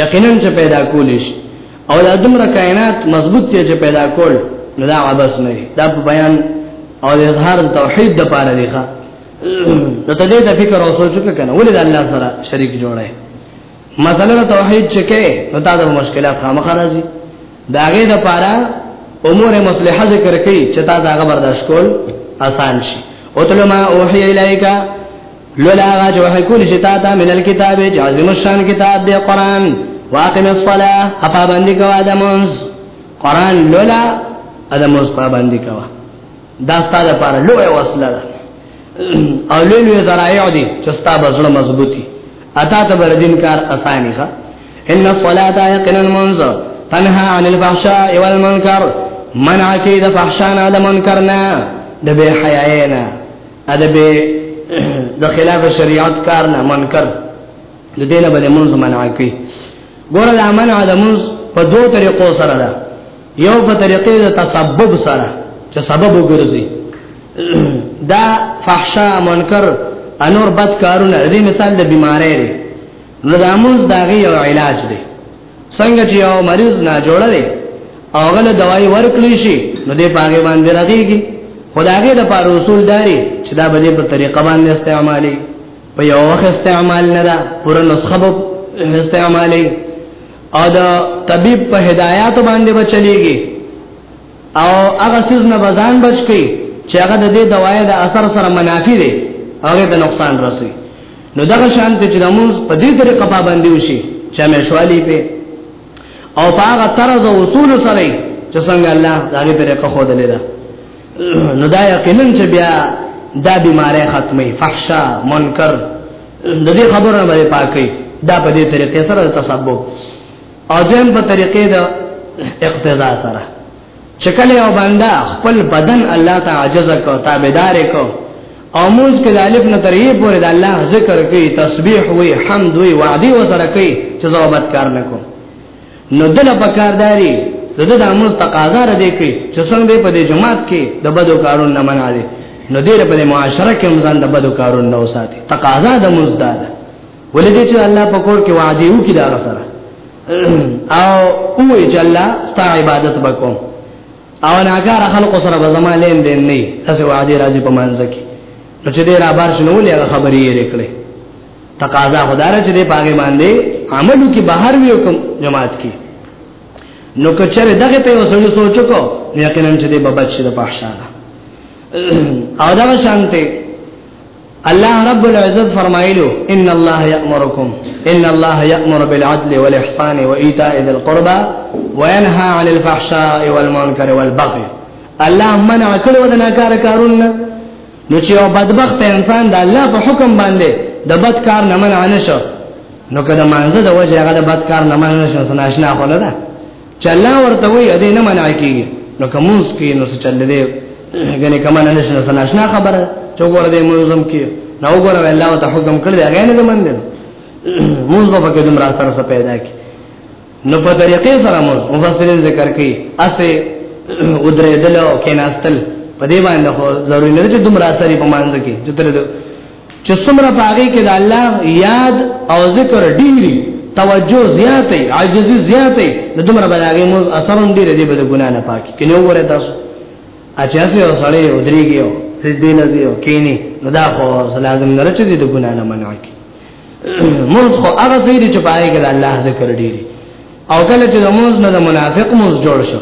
یقینا چې پیدا کولی شي او د ادم را کائنات مضبوط چې پیدا کول نو دا عبس نه دا په بیان او د اظهار توحید د پاره دی ښا نو ته دې د فکر او سوچ وکړه کنه ولې د الله سره شریک جوړه مسله توحید چې کې نو دا د مشکلات خامخا راځي دا غي د پاره امور مصلحه ذکر کوي چې تا دا برداشت کول آسان شي او تل ما اوحي الایکا لولا غا جو حکول چې تا ته من الكتاب عظیم الشان کتاب دی قران واقم الصلاه اپا باندې کوا د مونږ قران لولا ادموس پابندی کوا دا ستاده پر لوی وسله ده او لوی ذرایع دي چې ستا بزړه مضبوطي اتا ته بر دین کار اسانی ښه ان الصلاه يقن المنذ تنها عن الفحشاء والمنكر منع کی د فحشانا د منکرنا د به حیانا ادب د خلاف شریعت کار نه منکر د دینه باندې منځ منع کی ګور الامن عدم په دوه طریقو سره ده یو په طریقې د تسبب سره چې سبب وګرځي دا فحشا منکر انور بد کارونه دې مثال د بیمارۍ دی نو د اموز داغه یو علاج دی څنګه چې یو مریض نه جوړ دی او غل دوايي ورکړي شي نو دې پاګې باندې راځيږي خدایګه د پاره اصول داري چې دا به په طریقه باندې استعمالي په یو وخت استعمال نه دا پوره نسخه به استعمالي او دا طبيب په هدايات باندې بچلېږي او هغه سيز نه بزان بچ کی چې هغه د دې دوايي د اثر سره منافي دی هغه د نقصان رسي نو دا شان ته چې موږ په دې طریقه پابندي وشي چې مشوالي په او هغه طرز او اصول سره چې څنګه الله دغه طریقه خو دلې ده نو دا یقینا چې بیا دا بیماری ختمه فحشا منکر د دې خبره باندې پاکي دا په دې طریقې سره تسبب او دیم په طریقې د اقتضا سره چکله او بندا خپل بدن الله ته عاجز کو تابعدار کو او موږ کې د الف نه ترې پورې د الله ذکر کوي تسبیح وي حمد وي وعده وسره کوي چې زوبت کار نه کوي نو دله پکارداري دغه د عمل تقاضا را دي کوي چې څنګه په دې جماعت کې د بدو کارونو نه منع دي نو دې په معاشره کې هم ځان د بدو کارونو نه وساتي تقاضا د مزداد ولدي چې الله په کور کې وعده یو کې دا سره او اوه چې الله ستا عبادت وکوم او ناګار خلق سره به زما لین دین نه تاسو وعده راځي په منځ کې نو چې دې را بار شنو لې خبرې یې کړې تقاضا خدای چې دې پاګې باندې عملو کې بهر ویو کوم جماعت کې نو کچره دغه په وسوي سوچو کو یقینا چې دې بابا چې د پښاله او دا شانته الله رب العزت فرمایلو ان الله یامرکم ان الله یامر بالعدل والاحسان وایتاء ذی القربى وینها عن الفحشاء والمنکر والبغي الله منع کړو د ناکار کارونه نو چې یو بدبخت انسان د الله په حکم باندې د بد کار نه منع نشو نو کله مانزه د وجه هغه د بد کار نه منع نشو سناشنا خو نه ده چې الله ورته وي دې نه منع کیږي نو کومس کې نو څه چل دې غني کما نه نشو سناشنا خبره چې ګور دې منظم کې نو ګور الله ته حکم کړی هغه نه منل موږ په کې دم را سره پیدا کی نو په طریقې سره موږ مفسرین ذکر کوي اسه ودرې دل او کیناستل په دې باندې خو ضروري نه چې دومره اثر په مانځ کې چې تر دې چې څومره پاګه کې د الله یاد او ذکر ډیری توجه زیاتې عاجزي زیاتې د دومره بلاغي موږ اثر هم ډیر دې بده ګنا نه پاکي کنه وره تاسو اچھا سي او سړی ودرېږي او سجدي نه دی او کینی نو دا خو لازم نه رچې دې ګنا نه منع کی مونږ خو هغه ځای دی چې پای کې الله ذکر ډیر او کله چې مونږ نه د منافق مونږ جوړ شو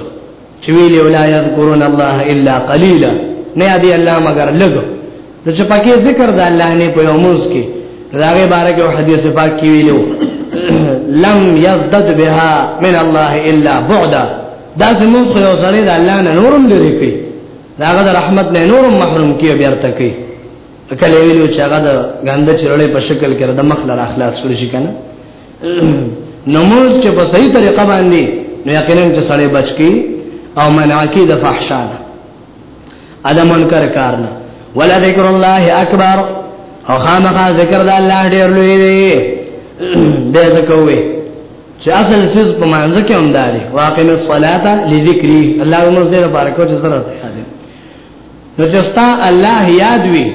چې ویل ولا یذکرون الله الا قلیلا نه یادی الله مگر لګ نو چې پکې ذکر د الله نه په مونږ کې راغه بار کې حدیث پاک کې ویلو لم یزدد بها من الله الا بعدا دا چې مونږ یو سره د الله نه نورم لري کوي داغه رحمت نه نورم محروم کیږي بیرته کوي کله ویلو چې هغه د غنده چرړې په شکل کې د مخ لاره خلاص کړی شي کنه نموز چې په صحیح طریقه باندې نو یقینا چې سړی بچ کی او منع کی د فحشا نه ادا منکر کار نه ولا ذکر الله اکبر او خامخا ذکر د الله ډیر لوی دی دې ځکوي چې اصل څه په مانځ کې هم داري واقم الصلاه لذکری الله موږ دې لپاره کوچ سره نو چې ستا الله یاد وي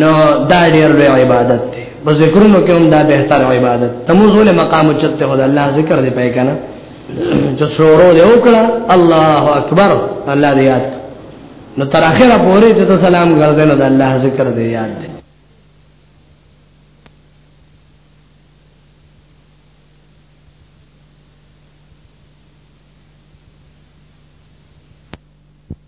نو دا ډېر لوی عبادت دی په ذکرونو کې هم دا به تر عبادت تموز ولې مقام چته خدای الله ذکر دی پای کنه چې شروع دی وکړه الله اکبر الله دې یاد نو تر اخره پورې چې سلام ګرځې نو د الله ذکر دې یاد دی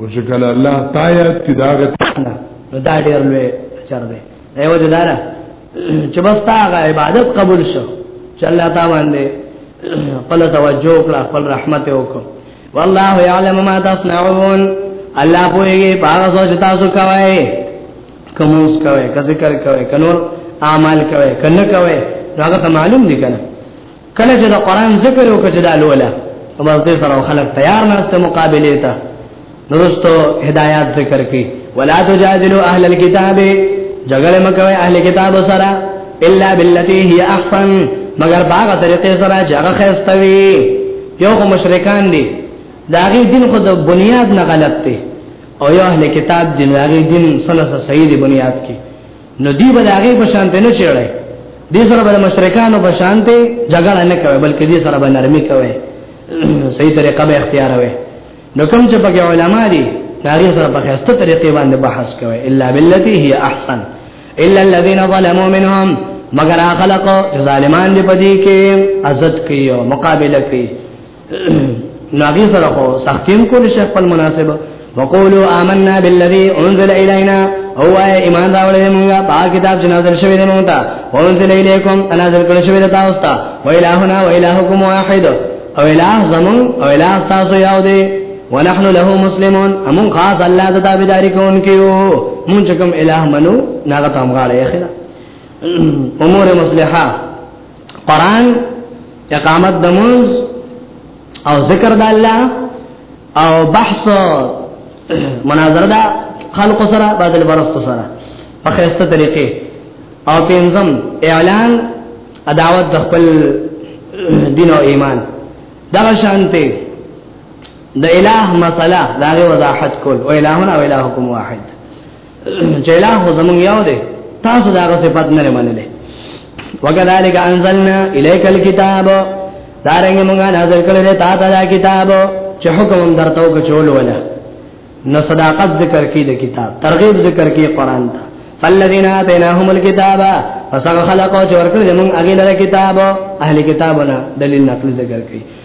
او چې کله الله تا یاد کی دا غت نو دا ډیر لوی چر دی دا یو جدارا چې بس تا عبادت قبول شو چې الله تا باندې خپل توجه کړه خپل رحمت وکړه والله يعلم ما تصنعون الله پوهیږي هغه څه چې تاسو کوي کوموس کوي کذکر کوي کنور اعمال کوي کنه کوي هغه ته معلوم دي کنه کله چې دا قران ذکر یو کچ دا لولا او بس دې سره خلک تیار نه ست مقابله ته نورستو هدایات ذکر کی ولا تجادلوا اهل الكتاب جګړه مکوي اهل کتاب سره الا بالتي هي احسن مگر باغه طریقې سره چې هغه خستوي یو خو مشرکان دي داغي دین خو د بنیاد نه غلط دی او یو اهل کتاب دین داغي دین سره صحیح دی بنیاد کې نو دی به هغه په شان ته نه چړای دې سره به مشرکانو په شان ته جګړه نه کوي بلکې دې سره به نرمي کوي صحیح طریقه به اختیار وي نو کوم چې پکې علما دي هغه سره په خسته طریقې باندې بحث کوي الا بالتي هي احسن الا الذين ظلموا منهم مگر خلق ظالمان دې پدې کې عزت کوي او مقابله کوي ناغي سره خو سختیم کول شي خپل مناسب وقولوا آمنا بالذي انزل الينا او اي ایمان راولې موږ په کتاب چې نازل شوی دی موږ ته انزل اليكم نازل کړی شوی دی تاسو ته و الهنا و الهكم واحد او اله زمون او اله تاسو یو دی ونحن له مسلمون امون خاص الله ته تابعداري کوونکیو مونږ کوم اله منو ناغه تام غاړه یې خلا امور مصلحه قران اقامت د منځ او ذکر د الله او بحث مناظره دا خلق سره بعد البرست سره په خسته طریقې او پنځم اعلان اداوت د خپل دین او ایمان دا شانته د الہ مسله دا وضاحت کول او الہون او الہکم واحد جلا هو زمون یو دی تاسو دا غو صفات نه منلې وکذالک انزلنا الیک الكتاب دارنګ موږ نازل کړل تا ته دا کتاب چې حکم درته وک چول ولا نو صداقت ذکر کی د کتاب ترغیب ذکر کی قران ته فالذین آتیناهم الكتاب فسغ خلقوا چې ورکړل موږ هغه لره کتاب اهل کتابنا دلیل نقل ذکر کی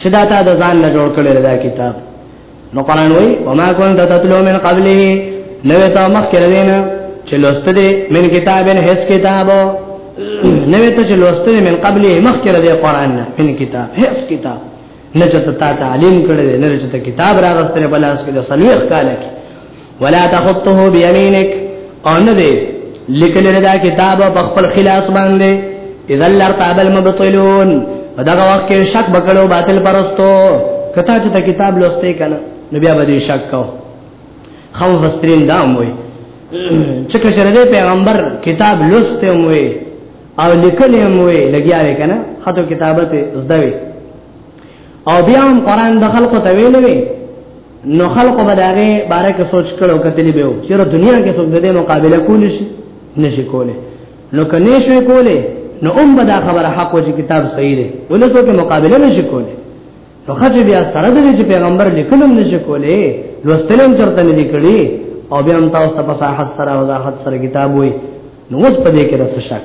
چې دا تا د ځان نه جوړ کړل دا کتاب نو قران وای او ما كنت تتلو من قبله نو ته مخ کړه دینا چې لوست دې من کتابن هیڅ کتابو نو ته چې لوست دې من قبله مخ کړه دې قران نه من کتاب هیڅ کتاب نه چې ته تعلیم کړل نه چې ته کتاب راغستره بلاس کې د سلوخ کاله کې ولا تخطه بيمينك او نه دې لیکل دا کتاب په خپل خلاص باندې اذا لرتاب المبطلون په دغه وخت کې شک بکړو باطل پرستو کته چې ته کتاب لوستې کنه نو بیا به شک کو خو فسترین دا موي چې کشره دې پیغمبر کتاب لوستې موي او لیکلې موي لګیا وې کنه خاطر کتابت زده وي او بیا هم قران د خلکو ته ویلې وی نو خلکو به داغه باره کې سوچ کړو کتلی به چیرې دنیا کې څوک د دې مقابله کول شي نشي کوله نو کني شوي کوله نو هم به دا خبره حق وجه کتاب صحیح دی ولې څوک مقابله نشي کوله نو خځه بیا سره د دې پیغمبر لیکلم نشي کوله لوستلم چرته نه لیکلي او بیا هم تاسو ته په صحت سره وضاحت سره کتاب وي نو اوس په دې کې رس شک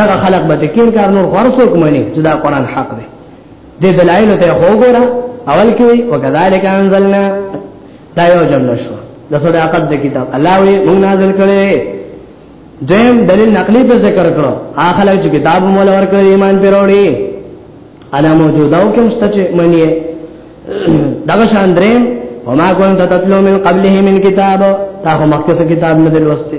دغه خلق به تکیر کار نور خرصو کومني چې دا قران حق دی د دلایل ته خو ګوره اول کې وی وکذالک انزلنا دا یو جمله شو د صداقت د کتاب الله وی موږ نازل کړي دیم دلیل نقلی پر ذکر کړو اخله چې کتاب مولا ور کړی ایمان پر وړي انا موجودو کې مستچ منی دا شان دریم وما كنت تتلو من قبله من كتاب تا هو مخکې کتاب نه دلوسته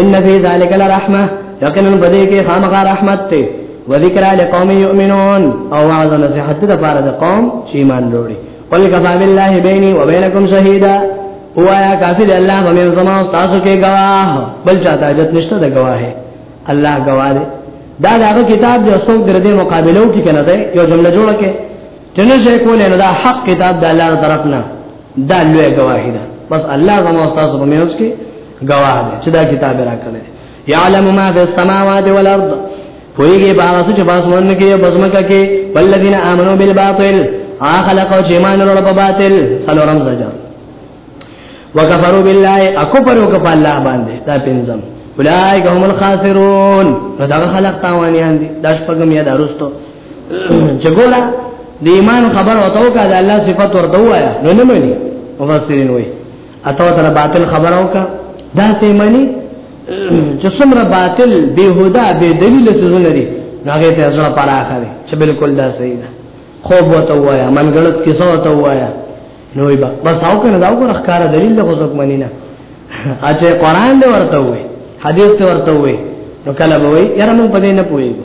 ان فی ذلک لرحمه یقینا بدی کې خامخا رحمت ته و ذکر لقوم یؤمنون او واعظ نصیحت د پاره د قوم چې ایمان لري قل کفا بالله بیني و بینکم شهیدا هو یا کافی د الله په من زما تاسو کې گواه بل چاته حاجت نشته د گواه الله گواه دی دا دغه کتاب دی اوسو د دې مقابلو کې کنه دی یو جمله جوړه کې چې نشه کولې نو دا حق کتاب د الله تر طرف نه دا لوی گواهی ده بس الله زمو استاد په میوس کې گواه ده چې دا کتاب را کړل یعلم ما فی السماوات والارض پویږي باغ چې باس مون کې بزمکه کې والذین آمنوا بالباطل اخلقوا جمان رول په باطل سلورم زجر وکفروا بالله اکبر وکفر الله باندې دا پنځم اولئک هم الخاسرون دا خلق تاوانیان دي دا شپږم یا درستو چې ګوره د ایمان خبر او توګه د الله صفات ورته وایا نو نه مانی مفسرین وای اته تر باطل خبر او کا دا سه مانی چې څومره باطل بهودا به دلیل څه نه لري هغه ته ځړه پاره اخره چې بالکل دا صحیح ده خوب وته وایا من غلط کیسه وته وایا نو ایبا بس او کنه دا وګوره ښکار دلیل له څوک مانی نه اته قران دې ورته وای حدیث ته ورته وای نو کله به وای یاره مونږ په دې نه پوهیږو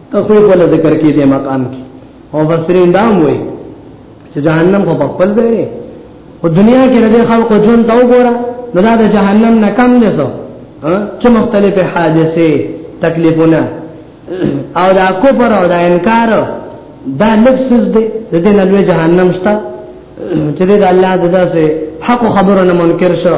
تخوی خپل ذکر کې دې مقام کې او فسرین دام وای چې جهنم خو خپل ځای او دنیا کې د خلکو ژوند ته وګوره نو دا د جهنم نه کم دي سو چې مختلفه حادثه تکلیفونه او دا کوپر او دا انکار دا لفظ دې د دې نه لوی جهنم شته چې د الله دغه حق خبرونه منکر شو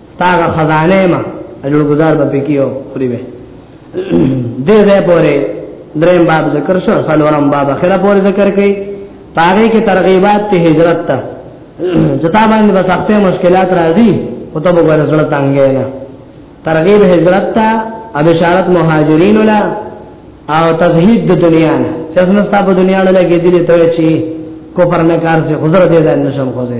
ستاغه خزانه ما اجل گزار به پکیو خوري به دې دې پوره دریم باب ذکر شو سلورم باب اخره پوره ذکر کړي پاره کې ترغیبات ته هجرت ته جتا باندې بس اخته مشکلات راځي او ته وګوره سره تانګې نه ترغیب هجرت ته ابشارت مهاجرین ولا او تزهید د دنیا نه چې څنګه ستاسو دنیا له لګې دي ته چی کو پر نه کار سے حضور دې ځان نشم خوځې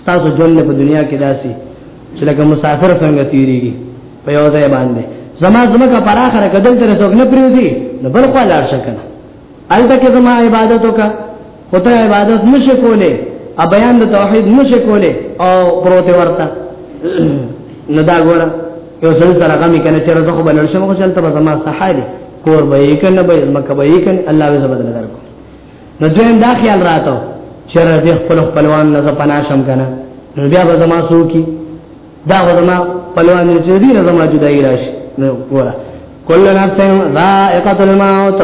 ستاسو ژوند په دنیا کې داسي چې لکه مسافر څنګه تیریږي په یو ځای باندې زما زما کا پراخره کدل تر څوک نه پریوزي نو بل خو لاړ شکنه الته کې زما عبادت وکا خدای ته عبادت نشي کوله ا بیان د توحید نشي کوله او پروت ورته نه دا ګوره یو څل سره غمی کنه چې رزق بلل شمه خو چلته به زما صحابه کور به یې کنه به مکه به یې کنه الله به زبر درکو نو دویم دا خیال راته چې راځي خپل خپلوان نه پناه شم کنه نو بیا به زما سوکي دا به زما خپلوان چې دې نه زما جدای راشي نو ګوره کل نفس ذائقه الموت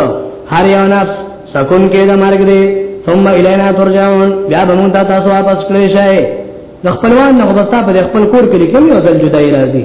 هر یو نفس سکون کې د مرګ دی ثم الینا ترجعون بیا به مونږ تاسو واپس کړی شئ د خپلوان نه غوښتا په خپل کور کې کوم یو ځل جدای راځي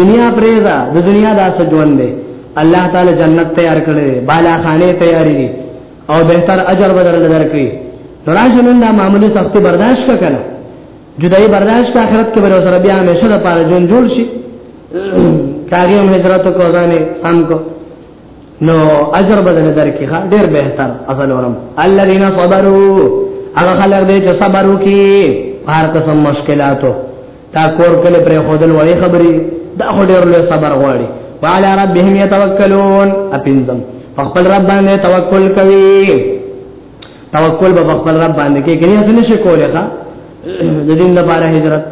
دنیا پریزا د دنیا دا سجوان دی الله تعالی جنت تیار کړی بالا خانه تیاری دی او بهتر اجر بدل درکړي راشه نن دا معمولی سختی برداشت کړه جدای برداشت کا آخرت کې به سره بیا همیشه د پاره جون جوړ شي کاغی هم هجرت کو ځانه سم کو نو اجر بدل درکې ښه ډیر بهتر اصل ورم الذين صبروا هغه خلک دې چې صبر وکي هر قسم مشکلاتو تا کور کله پر خودل وای خبرې دا خو ډېر له صبر غواړي وعلى ربهم يتوکلون اپنزم خپل رب باندې توکل کوي توکل به خپل رب باندې کې کني څه نشي کولای ښا د دین لپاره هجرت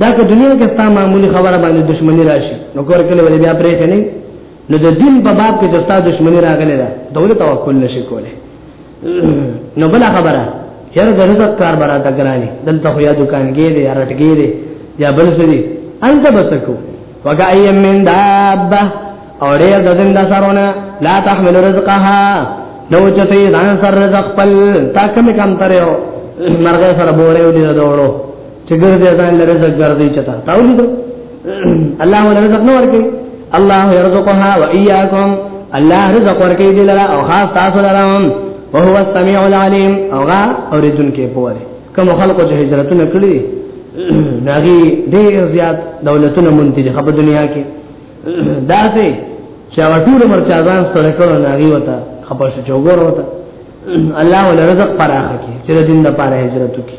دا که دنیا کې ستا معمولی خبره باندې دښمنی راشي نو کور کله ولې بیا پرې کني نو د دین په باب کې د ستا دښمنی راغلی دا دولت توکل نشي کولای نو بل خبره چر د رزق کار براته ګرانی دلته خو یا دکان کې دی یا رټګې دی یا بل څه دی انت بسکو وکای من دابه او ډیر د زنده سرونه لا تحمل رزقها نو چته ځان سر رزق پل تا کم کم ترو مرغه سره بوره ولې دوړو چې ګرځي ځان له رزق ګرځي چتا تاولي دو الله ول رزق نو ورکي الله يرزقها واياكم الله رزق ورکي دي لرا او خاص تاسو لرا وهو السميع العليم او غا اوریدون کې پوره کوم خلکو چې هجرتونه کړی ناغي ډېر زیات دولتونه مونږ دي په دنیا کې دا سه چې ټول مرچا ځان ستړي کړو ناغي وتا خپل شو جوګور وتا الله ول رزق پراخه کې چې دین د پاره هجرت وکړي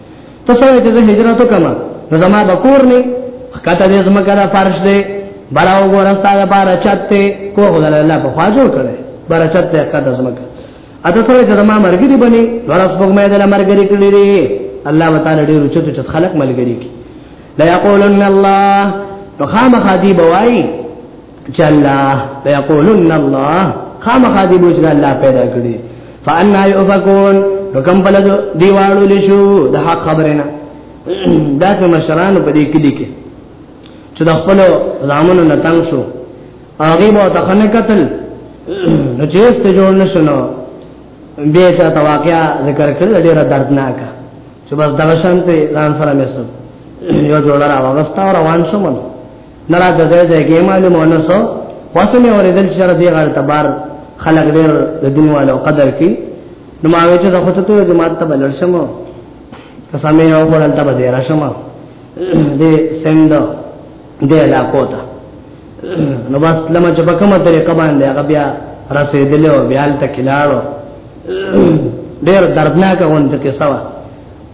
ته سره چې زه هجرت وکم نو زما به کور نه خکته دې زما کرا فرش دې براو ګورستا د پاره چته کو خدای الله په خوا جوړ کړي بار چته کته زما کرا اته سره چې زما مرګري بني ورس په مې د مرګري کړی دي الله وتعالى ډېر چته چې خلق ملګری کی لا یقولن الله فخامخ دی بوای چې الله ليقولن الله خامخا دی بوج الله پیدا کړی فانا يؤفكون وکم بل دیوالو لشو د حق خبرنا دا څه مشران په دې کې دي کې چې د خپل زامنو نتنګ شو هغه مو ته خنه قتل نو چې ست جوړ نشنو به چې تا واقعیا ذکر کړل ډیر دردناک چې بس دغه شانته ځان سره مې سب یو جوړ را واغستا روان شوم نه را ځای ځای کې معلومه نه سو واسو مې اورېدل چې را دې غړ تبار خلق ډېر د دنیوالو قدر کی نو ما وې چې زه خو ته جماعت ته بلل شم قسمه یو خپل ته به راشم دې سند دې علاقو ته نو بس لمه چې په کومه طریقه باندې هغه بیا رسیدلې او بیا تل کلاړو ډېر دردناک غونډه کې سوا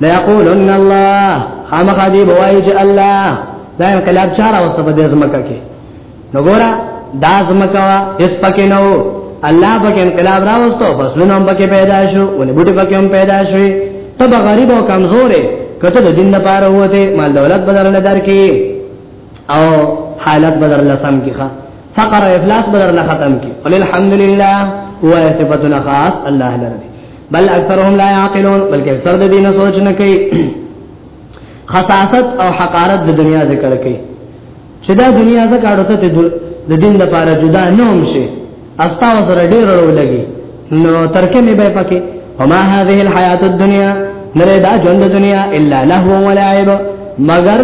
لا یقولن الله خامخا دی بوایي چې الله دا انقلاب چاره اوس په دې ځمکه کې نو ګوره دا ځمکه وا اس پکې نو الله پکې انقلاب راوستو بس نو هم پکې پیدا شو ولې بوټي پکې هم پیدا شوې تب غریب او کمزورې کته د دین لپاره وته مال دولت بدرل درکې او حالت بدرل سم کې ښا فقر افلاس بدرل ختم کې ولې الحمدلله هو صفاتنا خاص الله لري بل اکثرهم لا يعقلون بلکې اکثر د دین سوچ نه کوي خصاصت او حقارت د دنیا ذکر کوي چې دا دنیا زکاړو ته د دین لپاره جدا نه هم شي استاو سره ډیر ورولګي نو ترکه می به پکې وما هذه الحیات الدنیا نره دا ژوند دنیا الا لهو ولعب مگر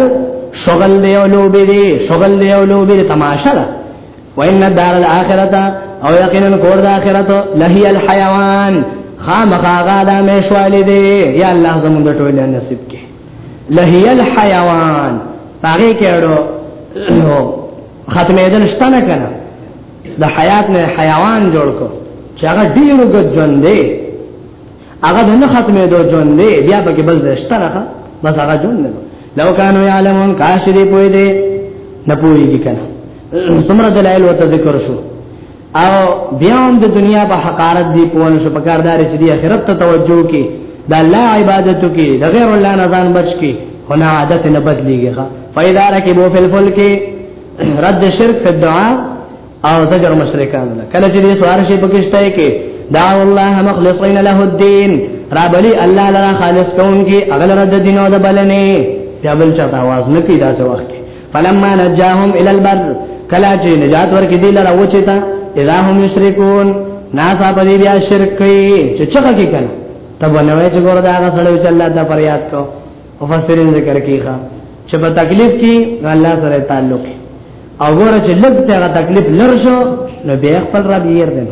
شغل دی او لوبي دی شغل دی او لوبي دی تماشا ده وان الدار الاخرته او یقینا کور د اخرت لهی الحیوان خامخاغا دا مشوالی دی یا الله زمون د ټول نصیب کې لهی الحیوان پاره کېړو ختمې دل شته نه کنه د حیات نه حیوان جوړ کو چې هغه ډیر وګ ژوند دی هغه د نه ختمې دو جون دی بیا به کې بل زشته نه بس هغه جون نه لو کانو یعلمون کاش دې پوي دې نه پويږي کنه سمره دلایل وته ذکر شو او بیا هم د دنیا په حقارت دی په ونه شو په کاردار چې دی آخرت ته توجه کی د الله عبادت کی د غیر الله نه ځان بچ کی خو نه عادت نه بدلیږي فإذا ركبوا في الفلك رد شرک فی الدعاء او زجر مشرکان له کله چې دې سوار شي پکشته کې دا الله مخلصین له الدين را بلی الله لرا خالص کون کې اغل رد دین او د بلنې بیا بل چاته आवाज نه کی دا څه وخت کې فلما نجاهم الى البر کله چې نجات ورکې دې لرا و چې تا اذا هم یشرکون ناسا پدی بیا شرک کوي چې چخه کې کنه تب نوې چې ګور دا غسړې چې الله دا پر یاد کو مفسرین ذکر کیخه چې په تکلیف کې الله سره تعلق او ګوره چې لږ ته تکلیف لرشو نو به خپل رب یې ردن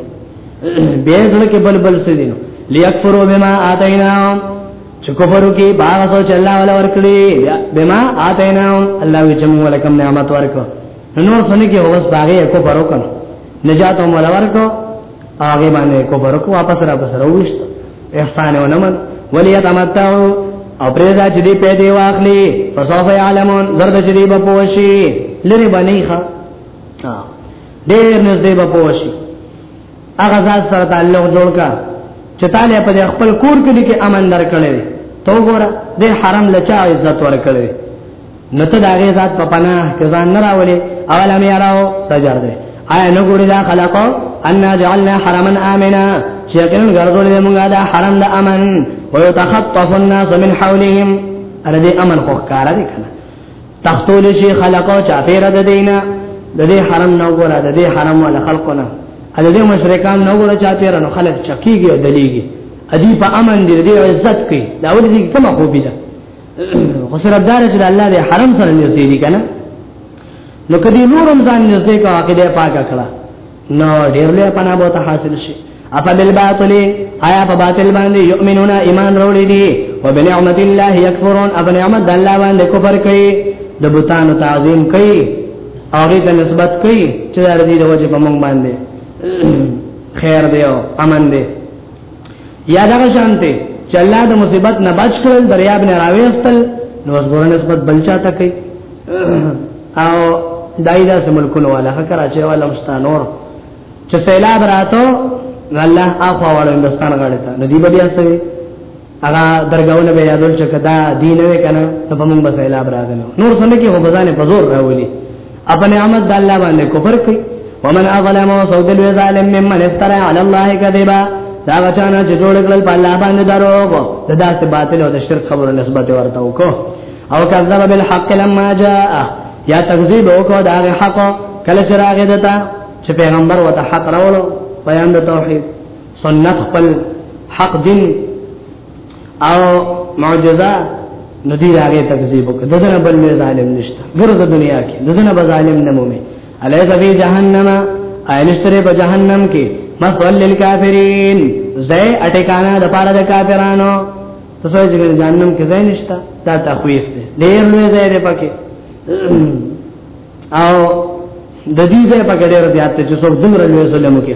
به زړه کې بلبل سدینو لیکفروا بما آتیناهم چې کفر کې باغ سو چې الله ولا ورکړي بما آتیناهم الله وی چې موږ لکم نعمت ورکړو نو سن کې هوس باغې کو پرو کړو نجات هم ولا ورکړو هغه باندې کو برکو واپس را بسر وښت احسان ونمن وليتمتعوا او پرېدا چې دې پیدا واخلي فسوف يعلمون زرد چې دې بپوشي لری باندې ښا ډېر نږدې بپوشي هغه ځات سره تعلق جوړ کا چې تعالی په خپل کور کې کې امن درکړي تو ګوره دې حرم لچا عزت ورکړي نو ته دا غي ذات په پنا کې ځان نه راولې اوله مې راو سجر دې آیا نو ګورې دا خلقو ان جعلنا حرما امنا چې کله ګرځول دې موږ دا حرم د امن او يتخطف الناس من حولهم اره دې امن خو کار دې کنه تختول شي خلقو چا پیر د دینه د دې حرم نو ګوره د دې حرم ول خلقونه ا دې مشرکان نو ګوره چا پیر نو خلق چکیږي دلیږي ادي په امن دې دې عزت کوي دا ورته کومه خوبي ده خو سره دار چې الله دې حرم سره نږدې دي کنه نو کدی نورم ځان نږدې کا عقیده پاکه کړه نو ډېر له پنا بہت حاصل شي افا بالباطل آیا په باطل باندې یؤمنون ایمان وروړي دي او بنعمت الله یکفرون اب نعمت الله باندې کفر کوي د بوتانو تعظیم کوي او دې ته نسبت کوي چې د دې د وجه په مونږ باندې خیر دی او امن دی یا دا شانته چې الله د مصیبت نه بچ کړل دریاب نه راوېستل نو زغور نسبت بلچا ته کوي او دایدا سملکونه والا کراچي والا مستانور چې سیلاب راتو الله اخوا وړو هندستان غاړه ته ندی به بیا سوي هغه درګاونه به یادول چې کدا دین وکنه ته په موږ به سیلاب راغلو نور څنګه کې هو بزانه په زور راولي اپ نعمت د الله باندې کفر کوي ومن اظلم سود الظالم ممن افترى على الله كذبا دا غچانا چې جوړ کړل په الله باندې دروغ دا داسې باطل او د شرک خبره نسبت ورته وکړو او کذب بالحق لما جاء یا تکذیب وکړو دا حق کله چې راغی دتا چې پیغمبر وته حق راوړو بیان د توحید سنت خپل حق دین او معجزه نو دی هغه تکذیب وکړه دغه بل نه ظالم نشته ګرځه دنیا کې دغه به ظالم نه مومي الیس فی جهنم اینشتره په جهنم کې مثل للکافرین زې اٹکانا د پاره د کافرانو تاسو چې جهنم کې ځای نشته دا تخویف دی ډیر لوی ځای دی پکې او د دې ځای پکې ډیر زیات چې څوک دومره لوی ظلم کوي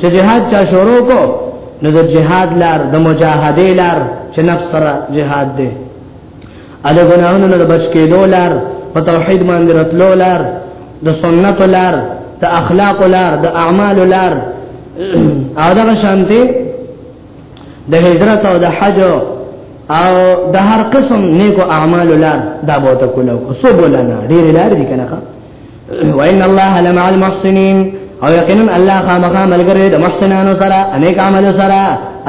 چې جهاد چا شروع کو نو د جهاد لار د مجاهده لار چې نفس سره جهاد دی ا د ګناهونو نه بچ کېدو لار په توحید باندې راتلو لار د سنت لار د اخلاق لار د اعمال لار او دا شانتي د هجرت او د حج او د هر قسم نیکو اعمال لار دا بوته کولو سبولنا ډیر لار دي کنه وان الله لمع المحسنين او یقینا الله خامخا ملګری د محسنانو سره انیک عمل سره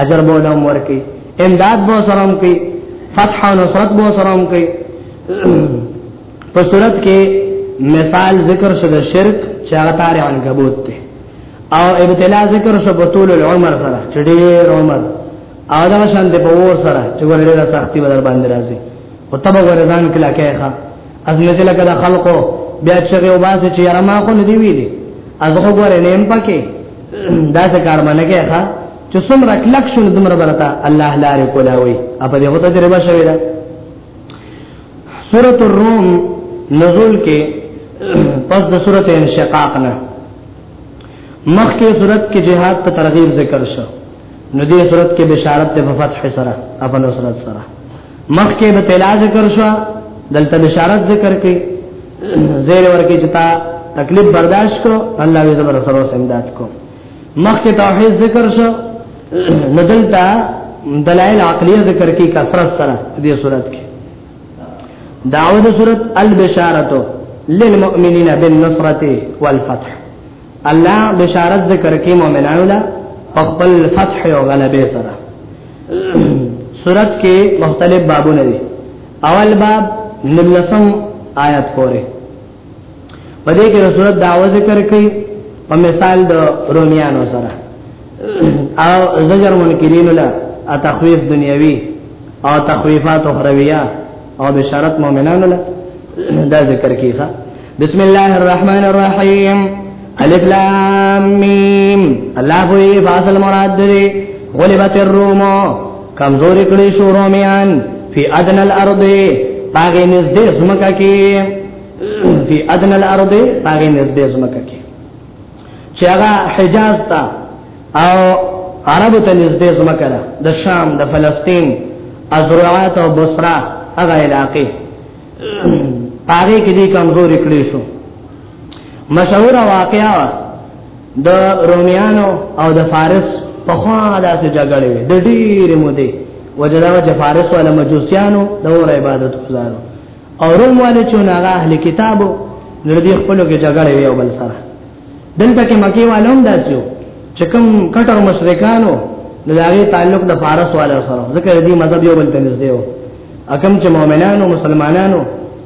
اجر بولم ورکی امداد بو سرم کی فتح او نصرت بو سرم کی په صورت کې مثال ذکر شو د شرک چې هغه تار عنکبوت ته او ابتلا ذکر شو په طول العمر سره چې ډېر عمر او دا شان د په ور سره چې ورډه سختي بدل باندې راځي او تبه ورزان کلا کې ښه اصل چې لکه د خلقو بیا چې یو باز چې یاره ما خو نه دی ویلي ازغه ګورې نیم پکې دا څه کار باندې کې ښا چې څومره کلک شول دمر برتا الله لاره کولاوي اپ دې هوته تجربه شوی دا سورۃ الروم نزول کې پس د سورۃ انشقاق نه مخکې سورۃ کې جهاد په ترغیب ذکر شو نو دې سورۃ کې بشارت ته فتح سره اپ نو سورۃ سره مخکې به تلا ذکر شو دلته بشارت ذکر کړي زیر ورکی چې تا تکلیف برداشت کو الله یې زبر سره امداد کو مخکې توحید ذکر شو ندلتا دلائل عقلیه ذکر کی کثرت سره دې صورت کې داود صورت البشارتو للمؤمنین بالنصرت والفتح الله بشارت ذکر کې مؤمنانو لا خپل فتح او غلبه سره سورت کې مختلف بابونه دي اول باب نلسم آیات پورې پدې کې سورت دعوه ذکر کوي په مثال د روميانو سره او زجر منکرین لا تخویف دنیوي او تخویفات اخرویه او بشارت مؤمنانو لا دا ذکر کیږي بسم الله الرحمن الرحیم الف لام میم الله په فاصل مراد دی غلبت الروم کمزور کړي شو رومیان فی ادنى الارض پاګې نږدې زمکه کې فی ادنى الارض پاګې نږدې زمکه کې چې هغه حجاز تا او عرب ته نږدې زمکه ده د شام د فلسطین ازرعات او بصره هغه علاقې پاره کې دي کمزوري کړی شو مشهور واقعا د روميانو او د فارس په خوا داسې جګړې وې د ډېرې مودې وجداو چې فارس ولا مجوسيانو د اور عبادت گزارو او روم والے چې نه اهل کتابو نردي خپلو کې جګړې وې او بل سره دلته کې مکی والو هم داسیو چې کوم کټر مشرکانو نو داغه تعلق د فارس والو سره ذکر دي مذهب یو بل ته نږدې و اکم چې مؤمنانو مسلمانانو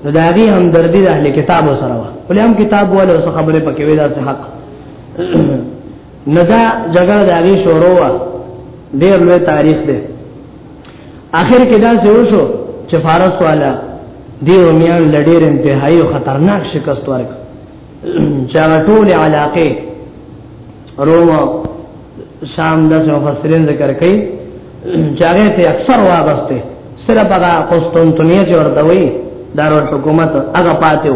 نو داغه هم دردي د اهل کتابو سره و ولې هم کتاب والو سره خبره پکې ودا سه حق ندا جګړه داغه شروع و ډیر لوی تاریخ دی اخر کې دا څه وشو چې فارس والا دی رومیان لډیر انتهایی او خطرناک شکست ورکړ چا ټول علاقه روم شام د مفسرین ذکر کوي چاغه ته اکثر وابسته سره بغا قسطنطنیه چې ورته وي دارو حکومت هغه پاتو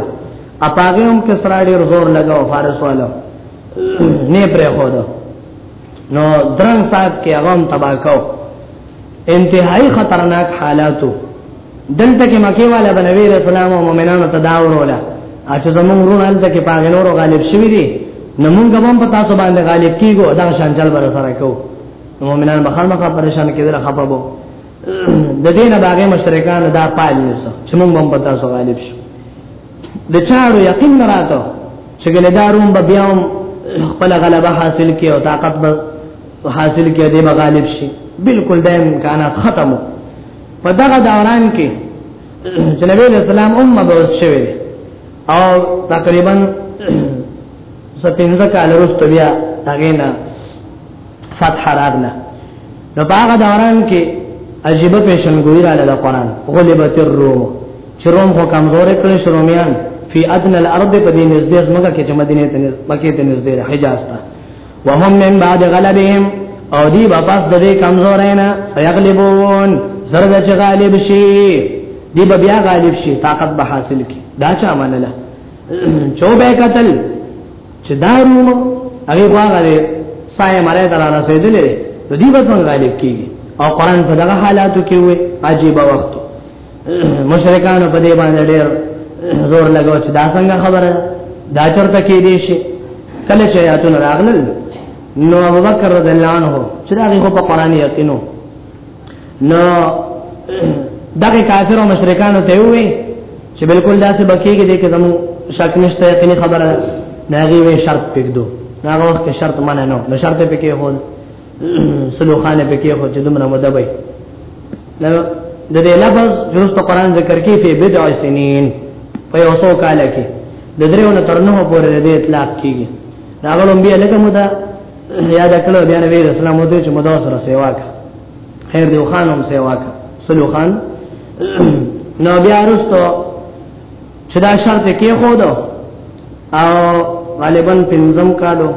اپاګه هم کسرا ډیر زور لګاو فارس والو نه پرې خو دو نو درن سات کې هغه تباکاو انتهایی خطرناک حالاتو دلته کې مکه والا بنوي رسول الله مؤمنانو ته دا وروله چې زمونږ ورونه دلته کې پاغه نورو غالب شوی دي نو مونږ هم په تاسو باندې غالب کیږو دا شان چل بر سره کو مؤمنان مخامخ پریشان کېدل خپبو د دین باغې مشرکان دا پال نیسو چې مونږ هم په تاسو غالب شو د چاړو یقین راته چې ګل داروم به بیا هم خپل غلبه حاصل کړي او طاقت به حاصل کړي دی به غالب شي بالکل دیم کانا ختمو په دغه دوران کې چې نبی له سلام هم مبعوث شوی دی او تقریبا سپینځه کال وروسته بیا هغه نه فتح راغله نو په هغه دوران کې عجیب پیشنګوی را لاله قرآن غلبت الروم چې روم خو کمزور کړي شرومیان فی ادنى الارض په دې نږدې ځمکه کې چې مدینه ته مکه ته نږدې حجاز ته وهم من بعد غلبهم او دی واپس د دې کمزورینا سيغلبون زرد چې غالب شي دی به بیا غالب شي طاقت به حاصل کی دا چا منله چوبه قتل چې دا روم هغه واغره سای مړه تر رسیدلې نو دی به څنګه غالب کیږي او قران په دغه حالاتو کې وي عجیب وخت مشرکان په دې باندې ډېر زور لګاو چې دا څنګه خبره دا چرته کې دي شي کله چې آیاتون راغلل نو ابو بکر رضی الله عنه چې دا غو په قران یقینو نو دغه کافر او مشرکان ته وي چې بالکل داسې بکیږي دې کې زمو شک نشته یقیني خبره نه غي وي شرط پکدو هغه وخت کې شرط معنی نه نو شرط پکې هو سلوخانه پکې هو چې دومره مدبي نو د دې لفظ جوړ په قران ذکر کې په بدع سنین په اوسو کال کې د دریو نه تر نهو پورې د اطلاق کیږي دا غلوم بیا لکه مودا یاد کړو بیا نبی رسول الله دوی چې مودا سره سیوا کا خیر دیو خان هم سیوا کا سلو خان نو بیا وروسته چې دا شرط کې خو دو او غالبا پنځم کالو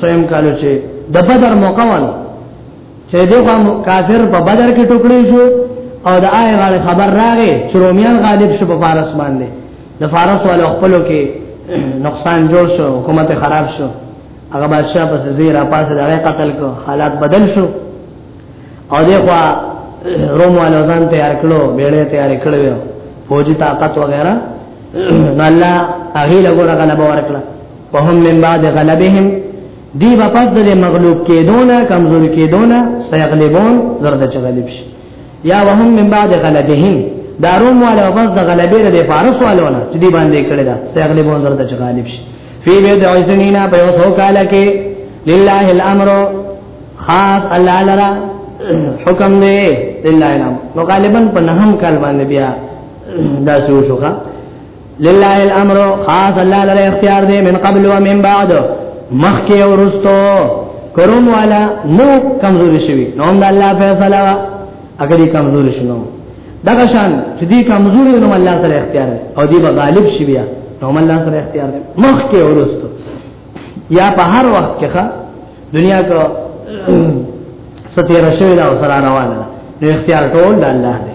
سویم کالو چې د بدر موقع وانه چې دغه کافر په بدر کې ټوکړې شو او د آی غاړه خبر راغې چې رومیان غالب شو په فارس باندې د فارس والو خپلو کې نقصان جوړ شو حکومت خراب شو هغه بادشاہ په زیر اپاس دغه قتل کو حالات بدل شو او دغه روم والو ځان تیار کړو بیړې تیار کړو فوجي طاقت وغیرہ نو الله هغه له غره غلبه ورکړه وهم من بعد غلبهم دی په پس د مغلوب کېدونه کمزوري کېدونه سيغلبون زرد چغلب شي یا وهم من بعد غلبهم داروم والا پس د غلبې د فارس والونه چې دی باندې کړی دا سيغلبون زرد چغلب شي فی بيد عزنینا په یو څو کال کې لله الامر خاص الله لرا حکم دی لله الامر نو غالبا په نهم کال باندې بیا دا شو شوخه لله الامر خاص الله لره اختیار دی من قبل و من بعد مخکی او رستو کروم والا نو کمزوري شوی نو هم الله فیصله اگر یې کمزوري شنو دغه شان چې دې کمزوري نو الله سره اختیار دی او دې به غالب شي بیا نو الله سره اختیار دی مخکی او رستو یا په هر وخت کې ښا دنیا کو ستیر شوی دا سره روانه نو اختیار ټول الله دی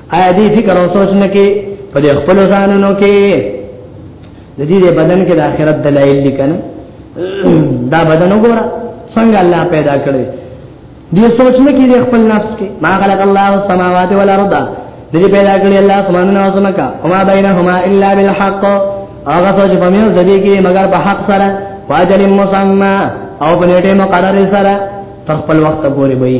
آیا دې فکر او سوچ نه کې په دې خپل ځانونو کې د دې بدن کې د آخرت دلایل لیکنه دا بدن وګوره څنګه الله پیدا کړی دې سوچ نه کې خپل نفس کې ما خلق الله السماوات والارض دې پیدا کړی الله سبحانه و تعالی وما بينهما الا بالحق هغه سوچ په میو ځدی کې مگر په حق سره واجل مسمى او په نیټه مقرره سره تر خپل وخت پورې وي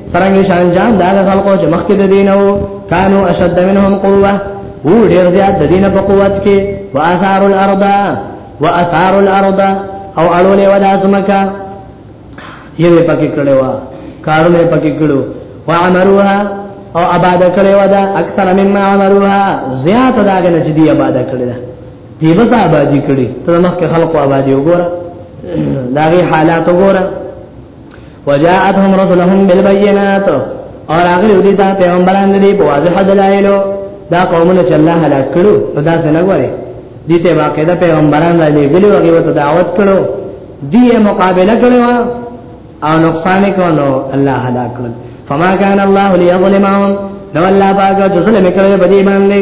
سرنګ شان جان دا خلکو چې مخکې د دینو کانو اشد منهم قوه هو ډیر زیات د دینه په قوت کې واثار الارض واثار الارض او اړولې ودا سمکا یوه پکې کړي وا کارونه پکې کړو وعمروها او آباد کړي ودا اکثر مما عمروها زیات داګه نه چې دی آباد کړي دا دی بس آبادی کړي ته مخکې خلکو آبادی وګوره داغي حالات وګوره وجاءتهم رسلهم بالبينات اور هغه دوی ته پیغمبران دي په واضح دلایلو دا قومونه چې الله هلاک کړو په داس نه غواړي دي ته واقع دا پیغمبران را لېګلو هغه وته دعوت کړو دي مقابله کړو او نقصان کولو الله هلاک کړو فما كان الله ليظلمهم نو الله پاک ظلم کړو په دې باندې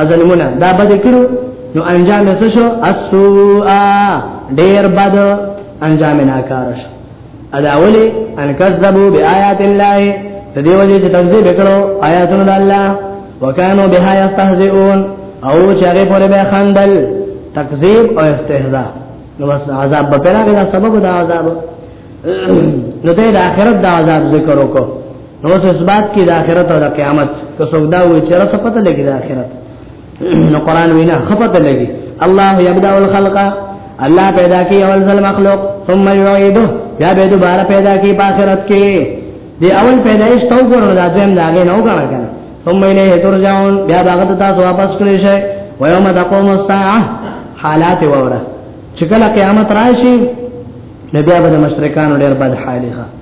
ازلمونه دا بد کړو نو انجام یې شو اسوء ډیر بد انجام ناکار شو ادا اولی ان کذبوا بیاات الله تدې وجه چې تکذیب وکړو آیاتونو د الله وکانو بها یستهزئون او چې هغه پورې به خندل تکذیب او استهزاء نو بس عذاب به پیرا غلا سبب د عذاب نو ته د آخرت د عذاب ذکر وکړو نو اوس اثبات کې د آخرت او د قیامت که څوک دا وایي چې راته پته لګي د آخرت نو قران وینا خپته لګي الله یبدا الخلق الله پیدا کی اول ځل مخلوق ثم یعیده بیا به دوباره پیدا کی په آخرت کې دی اول پیدایش تو ګورو دا دیم دا غي نو غړا کنه ثم الیه ترجعون بیا دا غته تاسو واپس کړئ شئ و یوم تقوم الساعه حالات وره چې کله قیامت راشي نبي ابو مشرکان ډېر بد حالي ښه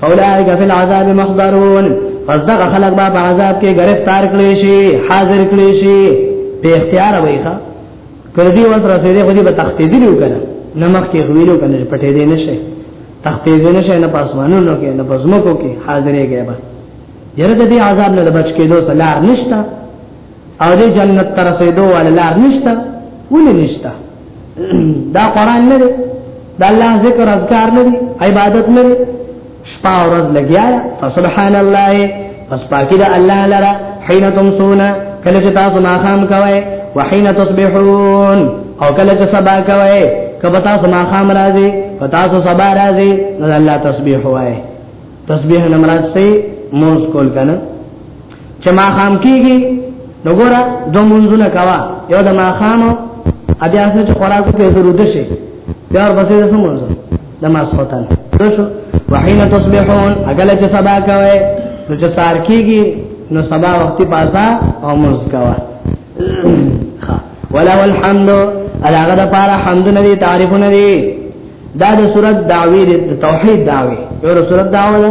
فاولائک فی العذاب محضرون پس دا خلق با عذاب کې گرفتار کړي شي حاضر کړي شي په اختیار وای ښا کړي ول تر سره خو دې په تخت دې لو کنه نمک کې غویلو کنه پټې دې نشي تخت دې نشي نه پاسمانو نو کې نه پزمو کو کې حاضرې کې با یره دې عذاب نه بچ کېدو سلار نشتا او دې جنت تر رسیدو ول لار نشته ولې نشته دا قران نه دی دا الله ذکر اذکار نه دی عبادت نه دی شپه او ورځ لګیا فسبحان الله پس پاکی دا الله لرا حين تمسون کله چې تاسو ناخام کوي وحين تصبحون او کله چې سبا کوي کبه تاسو ناخام راځي پتا تاسو سبا راځي نو الله تسبيح وایي تسبيح نمراد سي موس کول کنه چې ما خام کیږي نو ګوره دوه منځونه کوا یو د ما خام بیا څه چې خوراکو کې ضرورت شي بیا ورپسې د څه منځ د ما سوتن دوشو وحین تصبحون اګل چې سبا کوي نو چې سار کیږي نو سبا وختي پاسا او منځ کوا ولا والحمد علاغه د پاره حمد نه دي تعریف نه دي دا د صورت دعوی د توحید دعوی یو صورت دعوی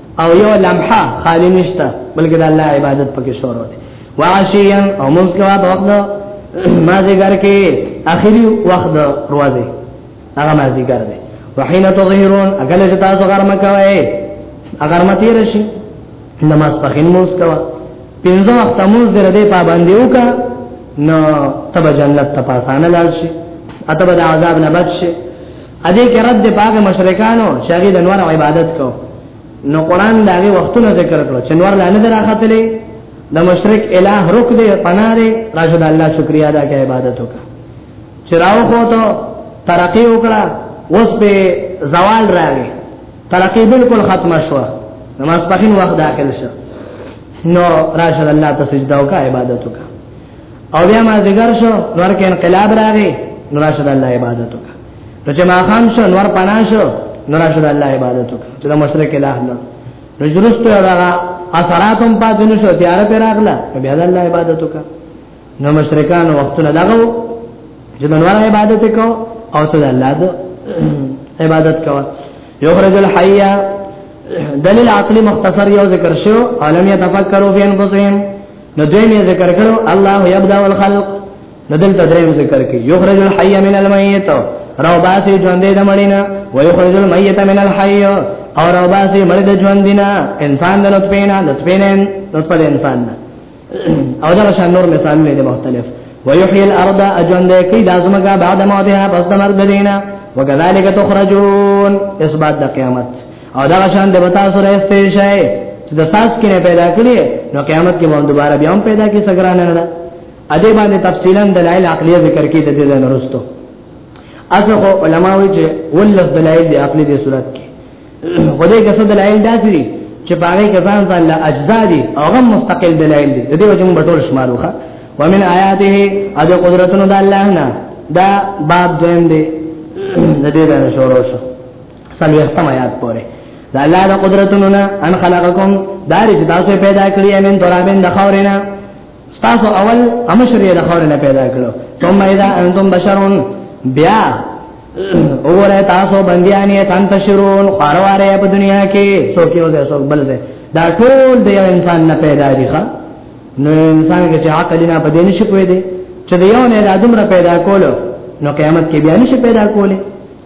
او یو لمحه خالی نشته بلکې د الله عبادت پکې شروع دی واشیا او موږ کوا د وخت ما ذکر کې اخري وخت د روزه هغه ما ذکر دی وحين تظهرون اګل چې تاسو غرمه کوي اگر متی رشي نماز پخین موږ کوا پنځه وخت موږ دې ردې پابندي وکا نو تب جنت ته پاسانه لاړ شي اتب د عذاب نه بچ شي اده کې رد باغ مشرکانو چې هغه د نور عبادت کو نو قران دا هغه وختونه ذکر کړو چې نور لا نه دراختلې د مشرک الہ رک دې پناره راشه د الله شکریا ادا کې عبادت وکړه چراو خو ته ترقی وکړه اوس به زوال راغی ترقی بالکل ختمه شو نماز پخین وخت داخل شو نو راشه الله ته سجده وکړه عبادت وکړه او بیا ما ذکر شو نور کې انقلاب راغی نو راشه الله عبادت وکړه نو چې ما خام شو نور پنا شو نو راشد الله عبادت وکړه چې د مشرک الله نه نو درست راغه اثراتم پاتې نشو تیار پر راغله بیا د الله عبادت وکړه نو مشرکان وختونه دغه چې د نور عبادت کو او ته د الله د عبادت کو یخرج الحی دلیل عقلی مختصر یو ذکر شو علم یتفکروا فی انفسهم نو دوی می ذکر کړو الله یبدا الخلق ندل تدریم ذکر کی یخرج الحی من المیت رو باسی ژوندې د مړینا و یخرج المیت من الحی او رو باسی مړ د ژوندینا انسان د نطفه نه نطفه نه نطفه د انسان نه او دا شان نور مثالونه دي مختلف و یحیی الارض اجوندې کی د ازمګه بعد موتها پس د مرګ دینا وکذالک تخرجون اثبات د قیامت او دا شان د بتا سره استیشای چې د ساس کې پیدا کړی نو قیامت کې مون دوباره بیا هم پیدا کی سګرانه نه ادي باندې تفصیلا دلایل عقلیه ذکر کې د دې نه وروسته اڅخه علما وی چې ولس دلایل د عقلی د صورت کې خدای که څه دلایل داسي چې باغې کسان ځان له اجزا دي هغه مستقل دلایل دي د دې وجه موږ ټول شماروخه ومن آیاته اج قدرتونو د الله نه دا باب دویم دی د دې نه شروع شو سمې ختم آیات پوره دا الله د قدرتونو نه ان خلقکم دارج تاسو پیدا کړی امین ترابین د خورینا ستاسو اول امشر یې د خور نه پیدا کړو ثم اذا انتم بشرون بیا وګوره تاسو بنديان یې تان تشرون خارواره په دنیا کې څوک یو ځای څوک بل ځای دا ټول د یو انسان نه پیدا دي ښا نو انسان کې چې عقل نه پدې نشي پوي دي چې د یو نه د ادم را پیدا کولو نو قیامت کې بیا نشي پیدا کولی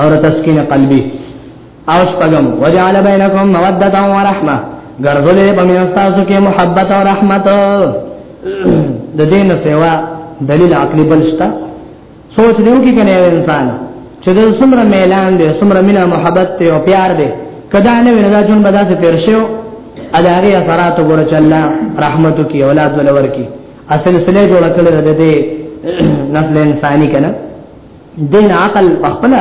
او تسکین قلبی او شپغم وجعل بینکم موده و رحمه ګرځولې په میاستاسو کې محبت او رحمت د دین سیوا دلیل عقلی بلشتا سوچ دیو کې کنه انسان چې د څومره میلان دی څومره مینا محبت ته او پیار دی کدا نه ویندا جون بدا څه تیر شو اداري اثرات ګور چلا رحمت کی اولاد ولور کی اصل سله جوړ کړل د دې نسل انساني کنه دین عقل په خپل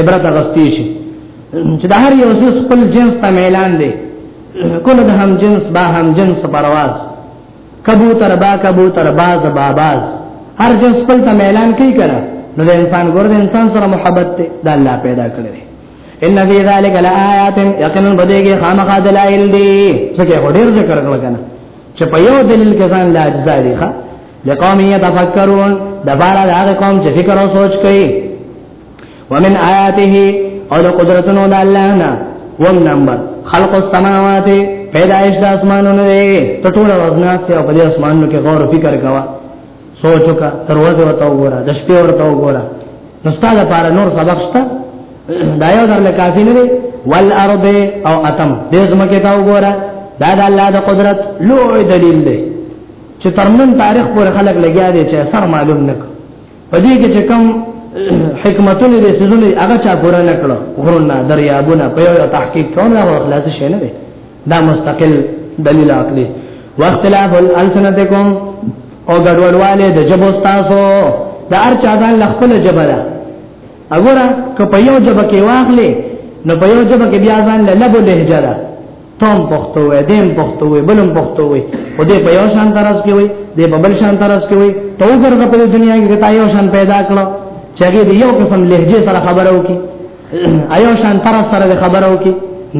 عبرت غستی شي چې د هر یو څه خپل جنس ته اعلان دی کله د هم جنس با هم جنس پرواز کبوتر با کبوتر باز با باز هر جنس خپل ته اعلان کوي کړه نو د انسان ګور د انسان سره محبت ته د الله پیدا کړی ان فی ذلک لآیات یقینا بدیږي خامخا دلائل دی څه کې هډیر ذکر کړل کنه چې په یو دلیل کې ځان لا اجزا دی ښا لقوم يتفکرون د بار د هغه قوم چې فکر او سوچ کوي ومن آیاته او د قدرتونو د الله نه وم نمبر خلق السماوات پیدائش د اسمانونو دی ته ټول ورځنا چې په دې اسمانونو کې غور فکر کوا سوچ وکا دروازه وته وګوره د شپې ورته وګوره نو ستاسو لپاره نور سبق شته دا یو درل کافی نه دی والارض او اتم دې زمکه تا وګوره دا د الله د قدرت لوی دلیل دی چې ترنن تاریخ پر خلک لګیا دي چې اثر معلوم نک پدې کې چې کم حکمتونه دې سيزونه هغه چا پورا نکړو غرونه دریابونه په یو تحقیق کوم هغه خلاص شي نه دا مستقل دلیل عقلی واختلاف الالسنتکم او ګډوډواله د جبو تاسو د هر چا ځان لخپل جبره وګوره که په یو جبه کې واخلې نو په یو جبه کې بیا ځان له لبو لهجه ده تم پښتو وې دیم پښتو وې بلم پښتو وې او دې په یو شان ترس کې وې دې په بل شان ترس کې وې تو ګرځه په دنیا کې تا یو شان پیدا کړو چې هغه دې یو قسم لهجه سره خبرو کې ایو شان ترس سره خبرو کې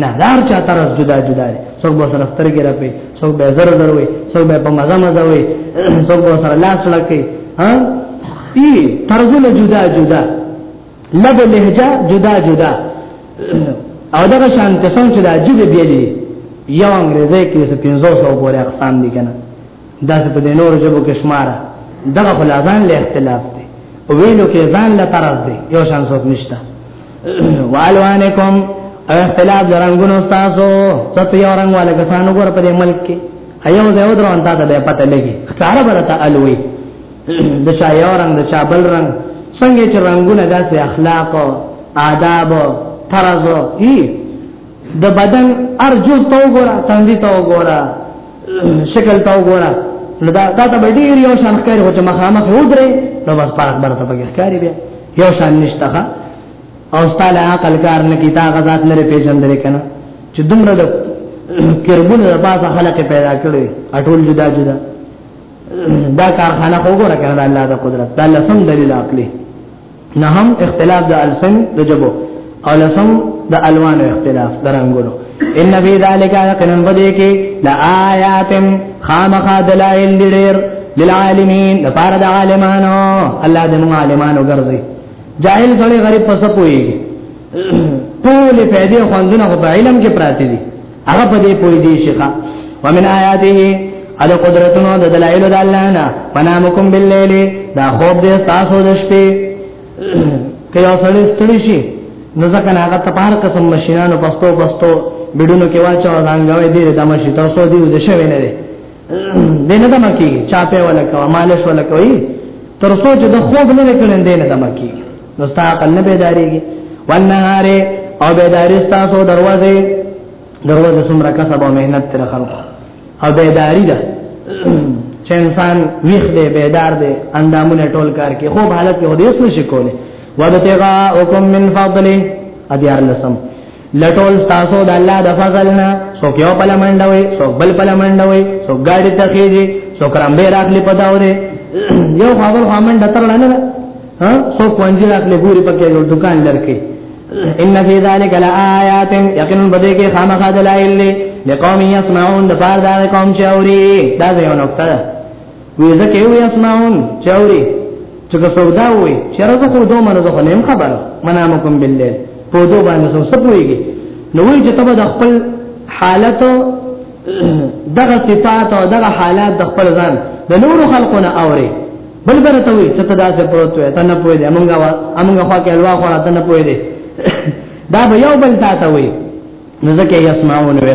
نه دار چا ترس جدا جدا دی څوک به سره سترګې راپې څوک به زر زر وې څوک به په مزه مزه وې څوک به سره لاس لکې ها ای ترزونه جدا جدا لب لهجه جدا جدا او دغه شان قسم چې د عجیب بیلی یو انګریزي کې څه 500 پورې اقسام دي کنه دا څه په دې نور جبو کې شماره دغه خلاصان له اختلاف دي او وینو کې ځان له طرف دي یو شان څوک نشته والوانکم او اختلاف درنګونو تاسو ست یو رنگ والا کسانو ګور په دې ملک کې ایو زه ودرو انتا ته پته لګي ښکارا برته الوي د چا یو رنگ د چا بل رنگ څنګه چې رنگونه داسې اخلاق او آداب او طرز او د بدن ارجو تو ګورا تندې تو ګورا شکل تو ګورا نو دا تا ته ډیر یو شان ښکاری هو چې مخامخ ودرې نو بس پارک برته پکې ښکاری بیا یو شان نشته او ستاله عقل کار نه کیتا غزاد نه پیژندل کنه چې دومره د کربونه د بازه خلک پیدا کړي اټول جدا جدا دا کارخانه خو ګوره کړه الله د قدرت دا لسم دلیل عقلی نه هم اختلاف د السن د جبو او لسم د الوان اختلاف درنګلو ان فی ذلک یقینا بدی کی لا آیات خامخ دلائل دیر للعالمین لپاره د عالمانو الله دې موږ عالمانو ګرځي جاهل سره غریب پس پوي ټول پیدا خوندونه په علم کې پراته دي هغه په دې پوي دي شيخه ومن آیاته ال قدرتونو د دلایل د الله نه پنامکم باللیل دا خوب دې تاسو د شپې کې یو سړی ستړي شي نو ځکه نه هغه تپار قسم ماشينانو پستو پستو بډونو کې واچو ځانګوي دې د ماشي تاسو دې د شوي نه دینه د مکی چا په ولا کو مالش ولا کوي تر څو چې د خوب نه کړي دینه د مکی نو ستا عقل نه بیداریږي والنهار او بیداری تاسو دروازه دروازه سمره کسب او مهنت تر خلق او بیداری ده چې انسان ویخ دی بیدار دی اندامونه ټول کار کوي خوب حالت کې هدیس نشي کوله وابتغاءکم من فضله ادیار لسم لټول تاسو د الله د فضل نه څوک یو په لمنډوي څوک بل په لمنډوي څوک ګاډي ته خېږي څوک رمبه راخلي پداو دي یو خبر خامن ډتر نه نه ها څوک وانځي راخلي ګوري پکې یو دکان لرکي ان فی ذلک لآیات یقین بده کې خامخا دلایل لقوم یسمعون د پاره دا قوم چوري دا یو نقطه ده وی زکه وی اسمعون چاوري چې که سودا وي چې راز خو دوه منو زه نه خبر منامکم بالله په دوه باندې سو سپويږي نو وی چې تبه د خپل حالت دغه صفات او دغه حالات د خپل ځان د نور خلقونه اوري بل برته وي چې تدا څه پروت وي تنه پوي دي امونګه وا امونګه خو کې الوا خو تنه پوي دي دا به یو بل تاته وي نو ځکه یې اسمعون وي